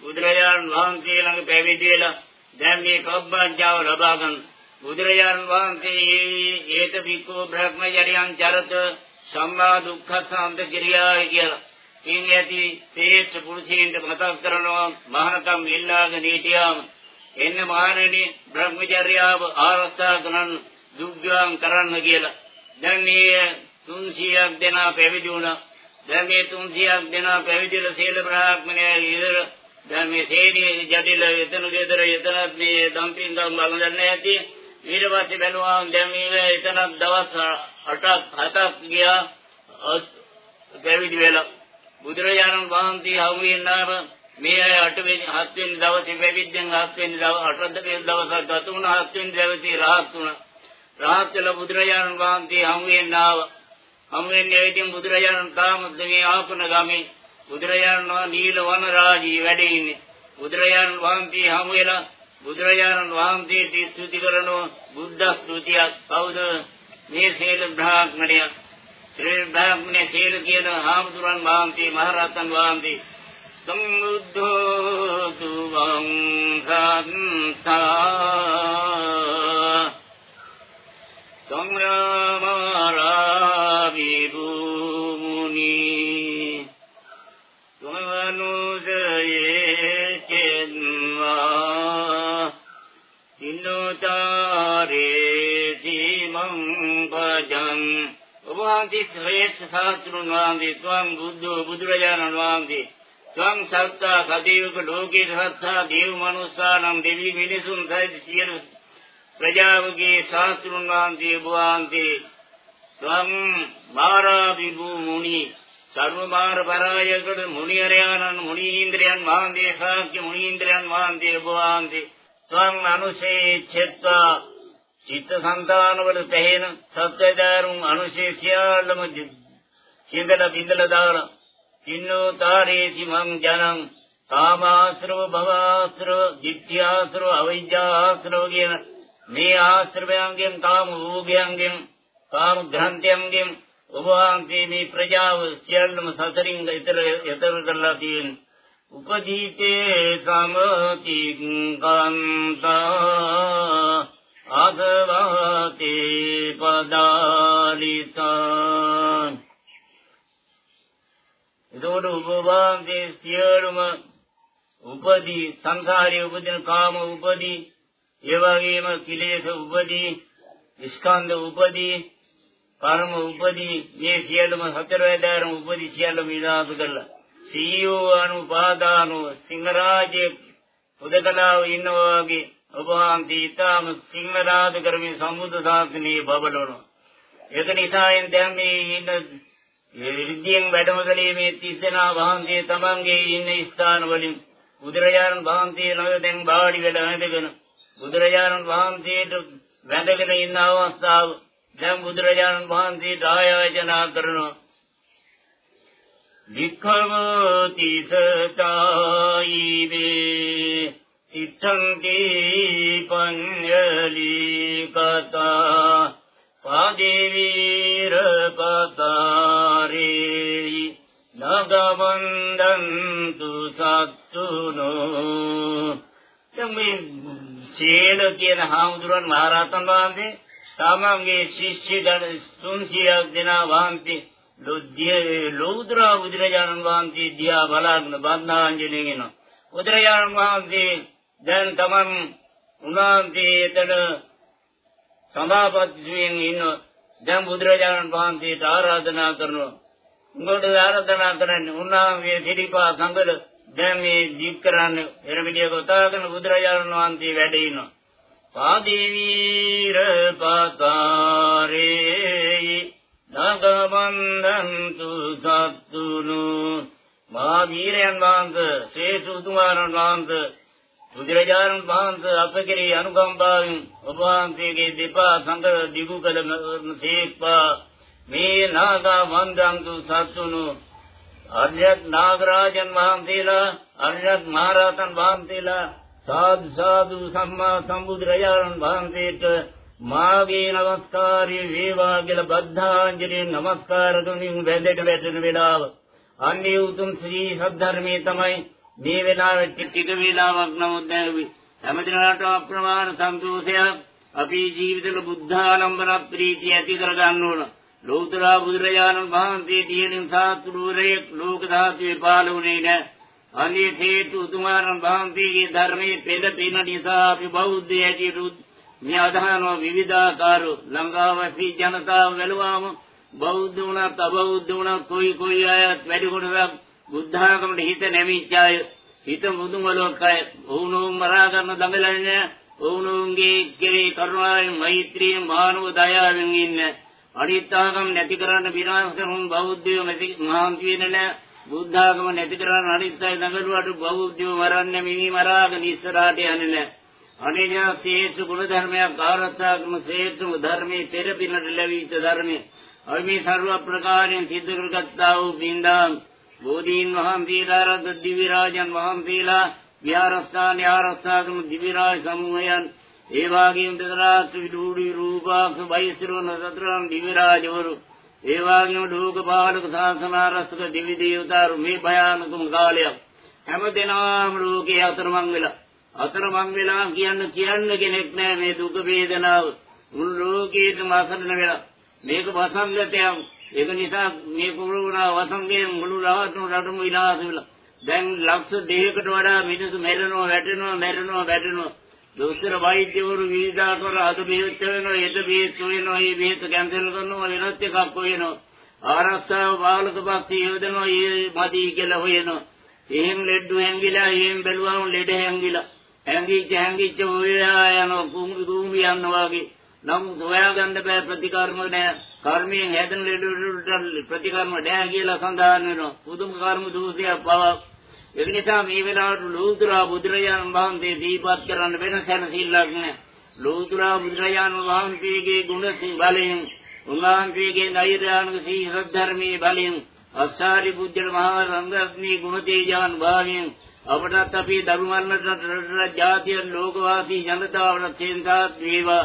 බුදුරජාණන් වහන්සේ ළඟ පැවිදි වෙලා දැන් මේ කබ්බඥාව ලබා ගන්න බුදුරජාණන් වහන්සේ ඒත විකෝ බ්‍රහ්මචර්යයන් චරත සම්මා දුක්ඛ සාන්ත කිරියායි කියලා. ඉන් ඇති තේජ පුරුෂයන්ට මතක් කරනවා මහානකම් ඉල්ලාගෙන හිටියාම එන්න මහණෙනි බ්‍රහ්මචර්යාව ආරක්ෂා කරන දුක්ගාම් කරන්න කියලා. දැන් මේ 300ක් දෙනා පැවිදි වුණා. දැන් මේ 300ක් දෙනා පැවිදිලා සීල බ්‍රාහ්මණය ඉදර දැන් මේ සේදී ජටිල එතන ගෙදර එතනත් මේ දම්පින්ගම් බලන්න ඇති ඊට පස්සේ බැලුවා දැන් මේ එතනක් දවස් 8ක් 7ක් ගියා පැවිදි වෙලා බුදුරජාණන් වහන්සේ හමු වෙනාම මේ අය 8 වෙනි 7 වෙනි දවසේ පැවිද්දෙන් 7 වෙනි දවස් 8 වෙනි දවසක් ගත වුණා 7 වෙනි දවසේ රහත් වුණා. රහත් වෙලා බුදුරජාණන් වහන්සේ හමු වෙනාව හමු වෙන්නේ ඉතින් බුදුරජාණන් තාම මේ ආපන ගමේ බුදුරජාණන් වහන්සේ නීල වන රාජී වැඩ ඉන්නේ. බුදුරජාණන් වහන්සේ හමු වෙලා බුදුරජාණන් වහන්සේට ස්තුති කරනවා බුද්ධ ස්තුතියක්. කවුද? මේ සීල බ්‍රාහ්මණය. ශ්‍රී බ්‍රාහ්මණය සීල කියන හාමුදුරන් වහන්සේ මහරහතන් වහන්සේ. සම්බුද්ධෝ තුවං සත්තා. ඔබවහන්සේ ශ්‍රේෂ්ඨ සාස්ත්‍රුන් වහන්සේ ස්වං බුද්ධෝ බුදුරජාණන් වහන්සේ. ස්වං සත්තා සදේවක ලෝකේ සත්තා දේව මනුස්සානම් දෙවි මිනිසුන් සහිත සියලු ප්‍රජාවගේ ශාස්ත්‍රුන් වහන්සේ. ඔබවහන්සේ ස්වං මාරාභිභූ මුනි සර්වමාර පරායකද මුනියරයන්න් මුනීන්ද්‍රයන් වහන්සේ සාක්‍ය මුනීන්ද්‍රයන් වහන්සේ ඔබවහන්සේ ස්වං අනුසේ චෙත්තා චිත්ත සංතානවල තැහෙන සත්‍යදාරුන් අනුසේ සියල්ලම සිඳලා බිඳලා දාලා ඉන්නෝ තාරේසි මං ජනං කාමාශ්‍රව භවආශ්‍රව ditthියාශ්‍රව අවිජ්ජාශ්‍රව කියන මේ ආශ්‍රවයන්ගෙන් කාම භෝගයන්ගෙන් කාම ග්‍රන්ථයන්ගෙන් ඔබ වහන්සේ මේ ප්‍රජාව සියල්ලම සතරින් ඊතර ඊතර කරලා තියෙන උපදීතේ සමති කාන්තා අදවාතේ පදාලිතං. එතකොට උපවාසයේ සියලුම උපදී සංසාරයේ උපදින කාම උපදී ඒ වගේම කිලේශ උපදී ස්කන්ධ උපදී කර්ම උපදී මේ සියලුම හතර වැදෑරුම් උපදී සියල්ලම විනාශ කළා සීයෝ අනුපාදානෝ සිංහරාජයේ උදකලාව ඉන්නවා වගේ ඔබ වහන්සේ ඊටාම සිංහරාජ කරමින් සම්බුද්ධ ශාසනයේ බබලනවා ඒක නිසා දැන් මේ ඉන්න විද්‍යෙන් වැඩමකලේ මේ තිස්සනා වහන්සේ තමන්ගේ ඉන්න ස්ථාන වලින් බුදුරජාණන් වහන්සේ ළඟ දැන් බාඩි වෙලා ඇඳගෙන බුදුරජාණන් වහන්සේට වැඳගෙන ඉන්න අවස්ථාව දැන් බුදුරජාණන් වහන්සේට ආයාචනා කරනවා. වික්ඛවති සතායිවේ ඉත්තංති පඤ්ඤලි කතා පාදේවීර පතාරේ නගවන්දන්තු සත්තුනෝ තමේ සීල කියන හාමුදුරන් මහරහතන් වහන්සේ තමන්ගේ ශිෂ්‍ය ගණ 300ක් දෙනා වහන්සේ ලොද්දිය ලෝද්‍ර බුදුරජාණන් වහන්සේ දිහා බලාගෙන බන්ධාංජලිය කියනවා. බුදුරජාණන් වහන්සේ දැන් තමන් උන්වහන්සේ එතන සමාපත්තියෙන් ඉන්න දැන් බුදුරජාණන් වහන්සේට ආරාධනා කරනවා. උඹට ආරාධනා කරන්නේ උන්වහන්සේ සිරිපා සංගල දැන් මේ ජීත් කරන්නේ එරමිඩිය ගොතාගෙන බුදුරජාණන් වහන්සේ වැඩ ඉනවා. පාදීවීර පතාරේ නගවන්දන්තු සත්තුනු මහා වීරයන් වහන්සේ ශේෂුතුමාණන් වහන්සේ බුදුරජාණන් වහන්සේ අපගේ අනුකම්පාවෙන් ඔබ වහන්සේගේ දෙපා සංග දිගු කළ තේක්පා මේ නාගා වන්දන්තු සත්තුණු අර්යත් නාගරාජන් වහන්සේලා අර්යත් මහරහතන් වහන්සේලා සාදු සාදු සම්මා සම්බුදුරජාණන් වහන්සේට මාගේ නමස්කාරය වේවා කියලා බද්ධාංජලි නමස්කාර දුනින් වැඳට වැටෙන වෙලාව. අන්නේ උතුම් ශ්‍රී සද්ධර්මයේ තමයි මේ වෙලාවේ ටික වේලාවක් නමුත් දැන් හැමදිනකට අප්‍රමාණ සන්තෝෂයක් අපි ජීවිතවල බුද්ධාලම්බන ප්‍රීතිය ඇති කර ගන්න ඕන. ලෝතර බුදුරජාණන් වහන්සේ තියෙන සාතුරුරේ ලෝක ධාතුවේ පාළුනේ නැහැ. අනේ හේතු උතුමාණන් වහන්සේගේ ධර්මයේ පෙළ පින නිසා අපි බෞද්ධ ඇටියට මේ අදහනෝ විවිධාකාර ලංකාවාසී ජනතාව වැළුවාම බෞද්ධ වුණත් අබෞද්ධ වුණත් කොයි කොයි අයත් වැඩි කොටසක් බුද්ධාගමට හිත නැමිච්ච අය හිත මුදුන් වලක් අය වුණුම් මරා ගන්න දඟලන්නේ වුණුන්ගේ කෙරේ කරුණාවෙන් මෛත්‍රියෙන් මානව දයාවෙන් ඉන්න. අනිත්‍යගම් නැති කරන්න විනාශ කරන බෞද්ධයෝ මහන්සි වෙන්නේ නැහැ. බුද්ධාගම නැති කරන්න අනිත්‍යය දඟලුවාට බෞද්ධයෝ මරන්නේ මිනි මරාගෙන ඉස්සරහට යන්නේ නැහැ. අනේජා සේසු ගුණ ධර්මයක් ආරක්ෂාකම සේසු ධර්මයේ පෙර පිනට ලැබීච්ච ධර්මයේ. අපි මේ ਸਰව ප්‍රකාරයෙන් සිද්ධ කරගත්තා වූ බින්දාම් බෝධීන් වහන්සේලා රද දිව්‍ය රාජන් වහන්සේලා විහාරස්ථාන ආරක්ෂාකම දිව්‍ය රාජ සමූහයන් ඒ වාගේම දරාත් විදුඩි රූපාක්ෂ වෛශ්‍රවන සතරම් දිව්‍ය රාජවරු ඒ වාගේම ලෝකපාලක ශාසන ආරක්ෂක දිව්‍ය දේවතාරු මේ භයානකම කාලයක්. හැම දිනම ලෝකේ අතරමං වෙලා. අතරමං වෙලා කියන්න කියන්න කෙනෙක් නැහැ මේ දුක වේදනාව. මුළු ලෝකේටම අසරණ වෙලා. මේක වසංගතයක්. ඒක නිසා මේ කුරුණා වසංගයේ මුළු රාජ්‍යම රටම විනාශ වෙලා දැන් ලක්ෂ දෙකකට වඩා මිනිස්සු මැරෙනවා වැටෙනවා මැරෙනවා වැටෙනවා. දොස්තර වෛද්‍යවරු විවිධාකාර අද බෙහෙත් වෙනවා ඊට බෙහෙත් වෙනවා මේ බෙහෙත් කැන්සල් කරනවා වෙනත් එකක් හොයනවා. ආරක්ෂාව බාලක පක්ෂී යොදනවා ඒ මදි කියලා හොයනවා. එහෙන් ලෙඩ හැංගිලා එහෙන් බැලුවම ලෙඩ හැංගිලා. හැංගිච්ච හැංගිච්ච ඔයා යන කුඹු කුඹු යනවා වගේ. නම් හොයාගන්න බෑ ප්‍රතිකර්ම නෑ. කර්මයෙන් හැදෙන ලෙඩ ප්‍රතිකර්ම නෑ කියලා සඳහන් වෙනවා. පුදුම කර්ම දෝෂයක් පවක් ඒ නිසා මේ වෙලාවට ලෝතර බුදුරජාණන් වහන්සේ දීපත් කරන්න වෙන සැනසෙල්ලක් නෑ ලෝතර බුදුරජාණන් වහන්සේගේ ගුණ බලයෙන් උන්වහන්සේගේ ධෛර්යානුක සීහ ධර්මයේ බලයෙන් අස්සාරි බුද්ධ මහා රංගස්මී ගුණ තේජාන් භාවයෙන් අපටත් අපි ධර්මවන්නට ජාතිය ලෝකවාසී ජනතාවට තෙන්සාත් වේවා.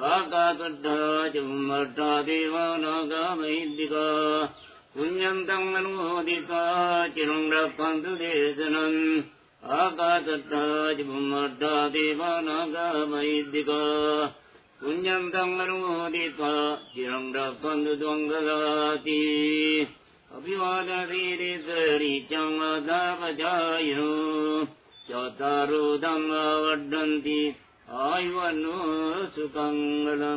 आकाशधाजमुदा देवा नागा वैद्यका पुण्यन्तम् अनुमोदिपा चिरंग पन्तु देशनम् आकाशदुमर्दा देवा नागा वैदिका पुण्यन्तम् अनुमोदिता चिरङ्गलाती अभिवाद शीरे सरिचमदाय चौतारोदम् आवर्धन्ति දේශනං ආකාශට්ඨා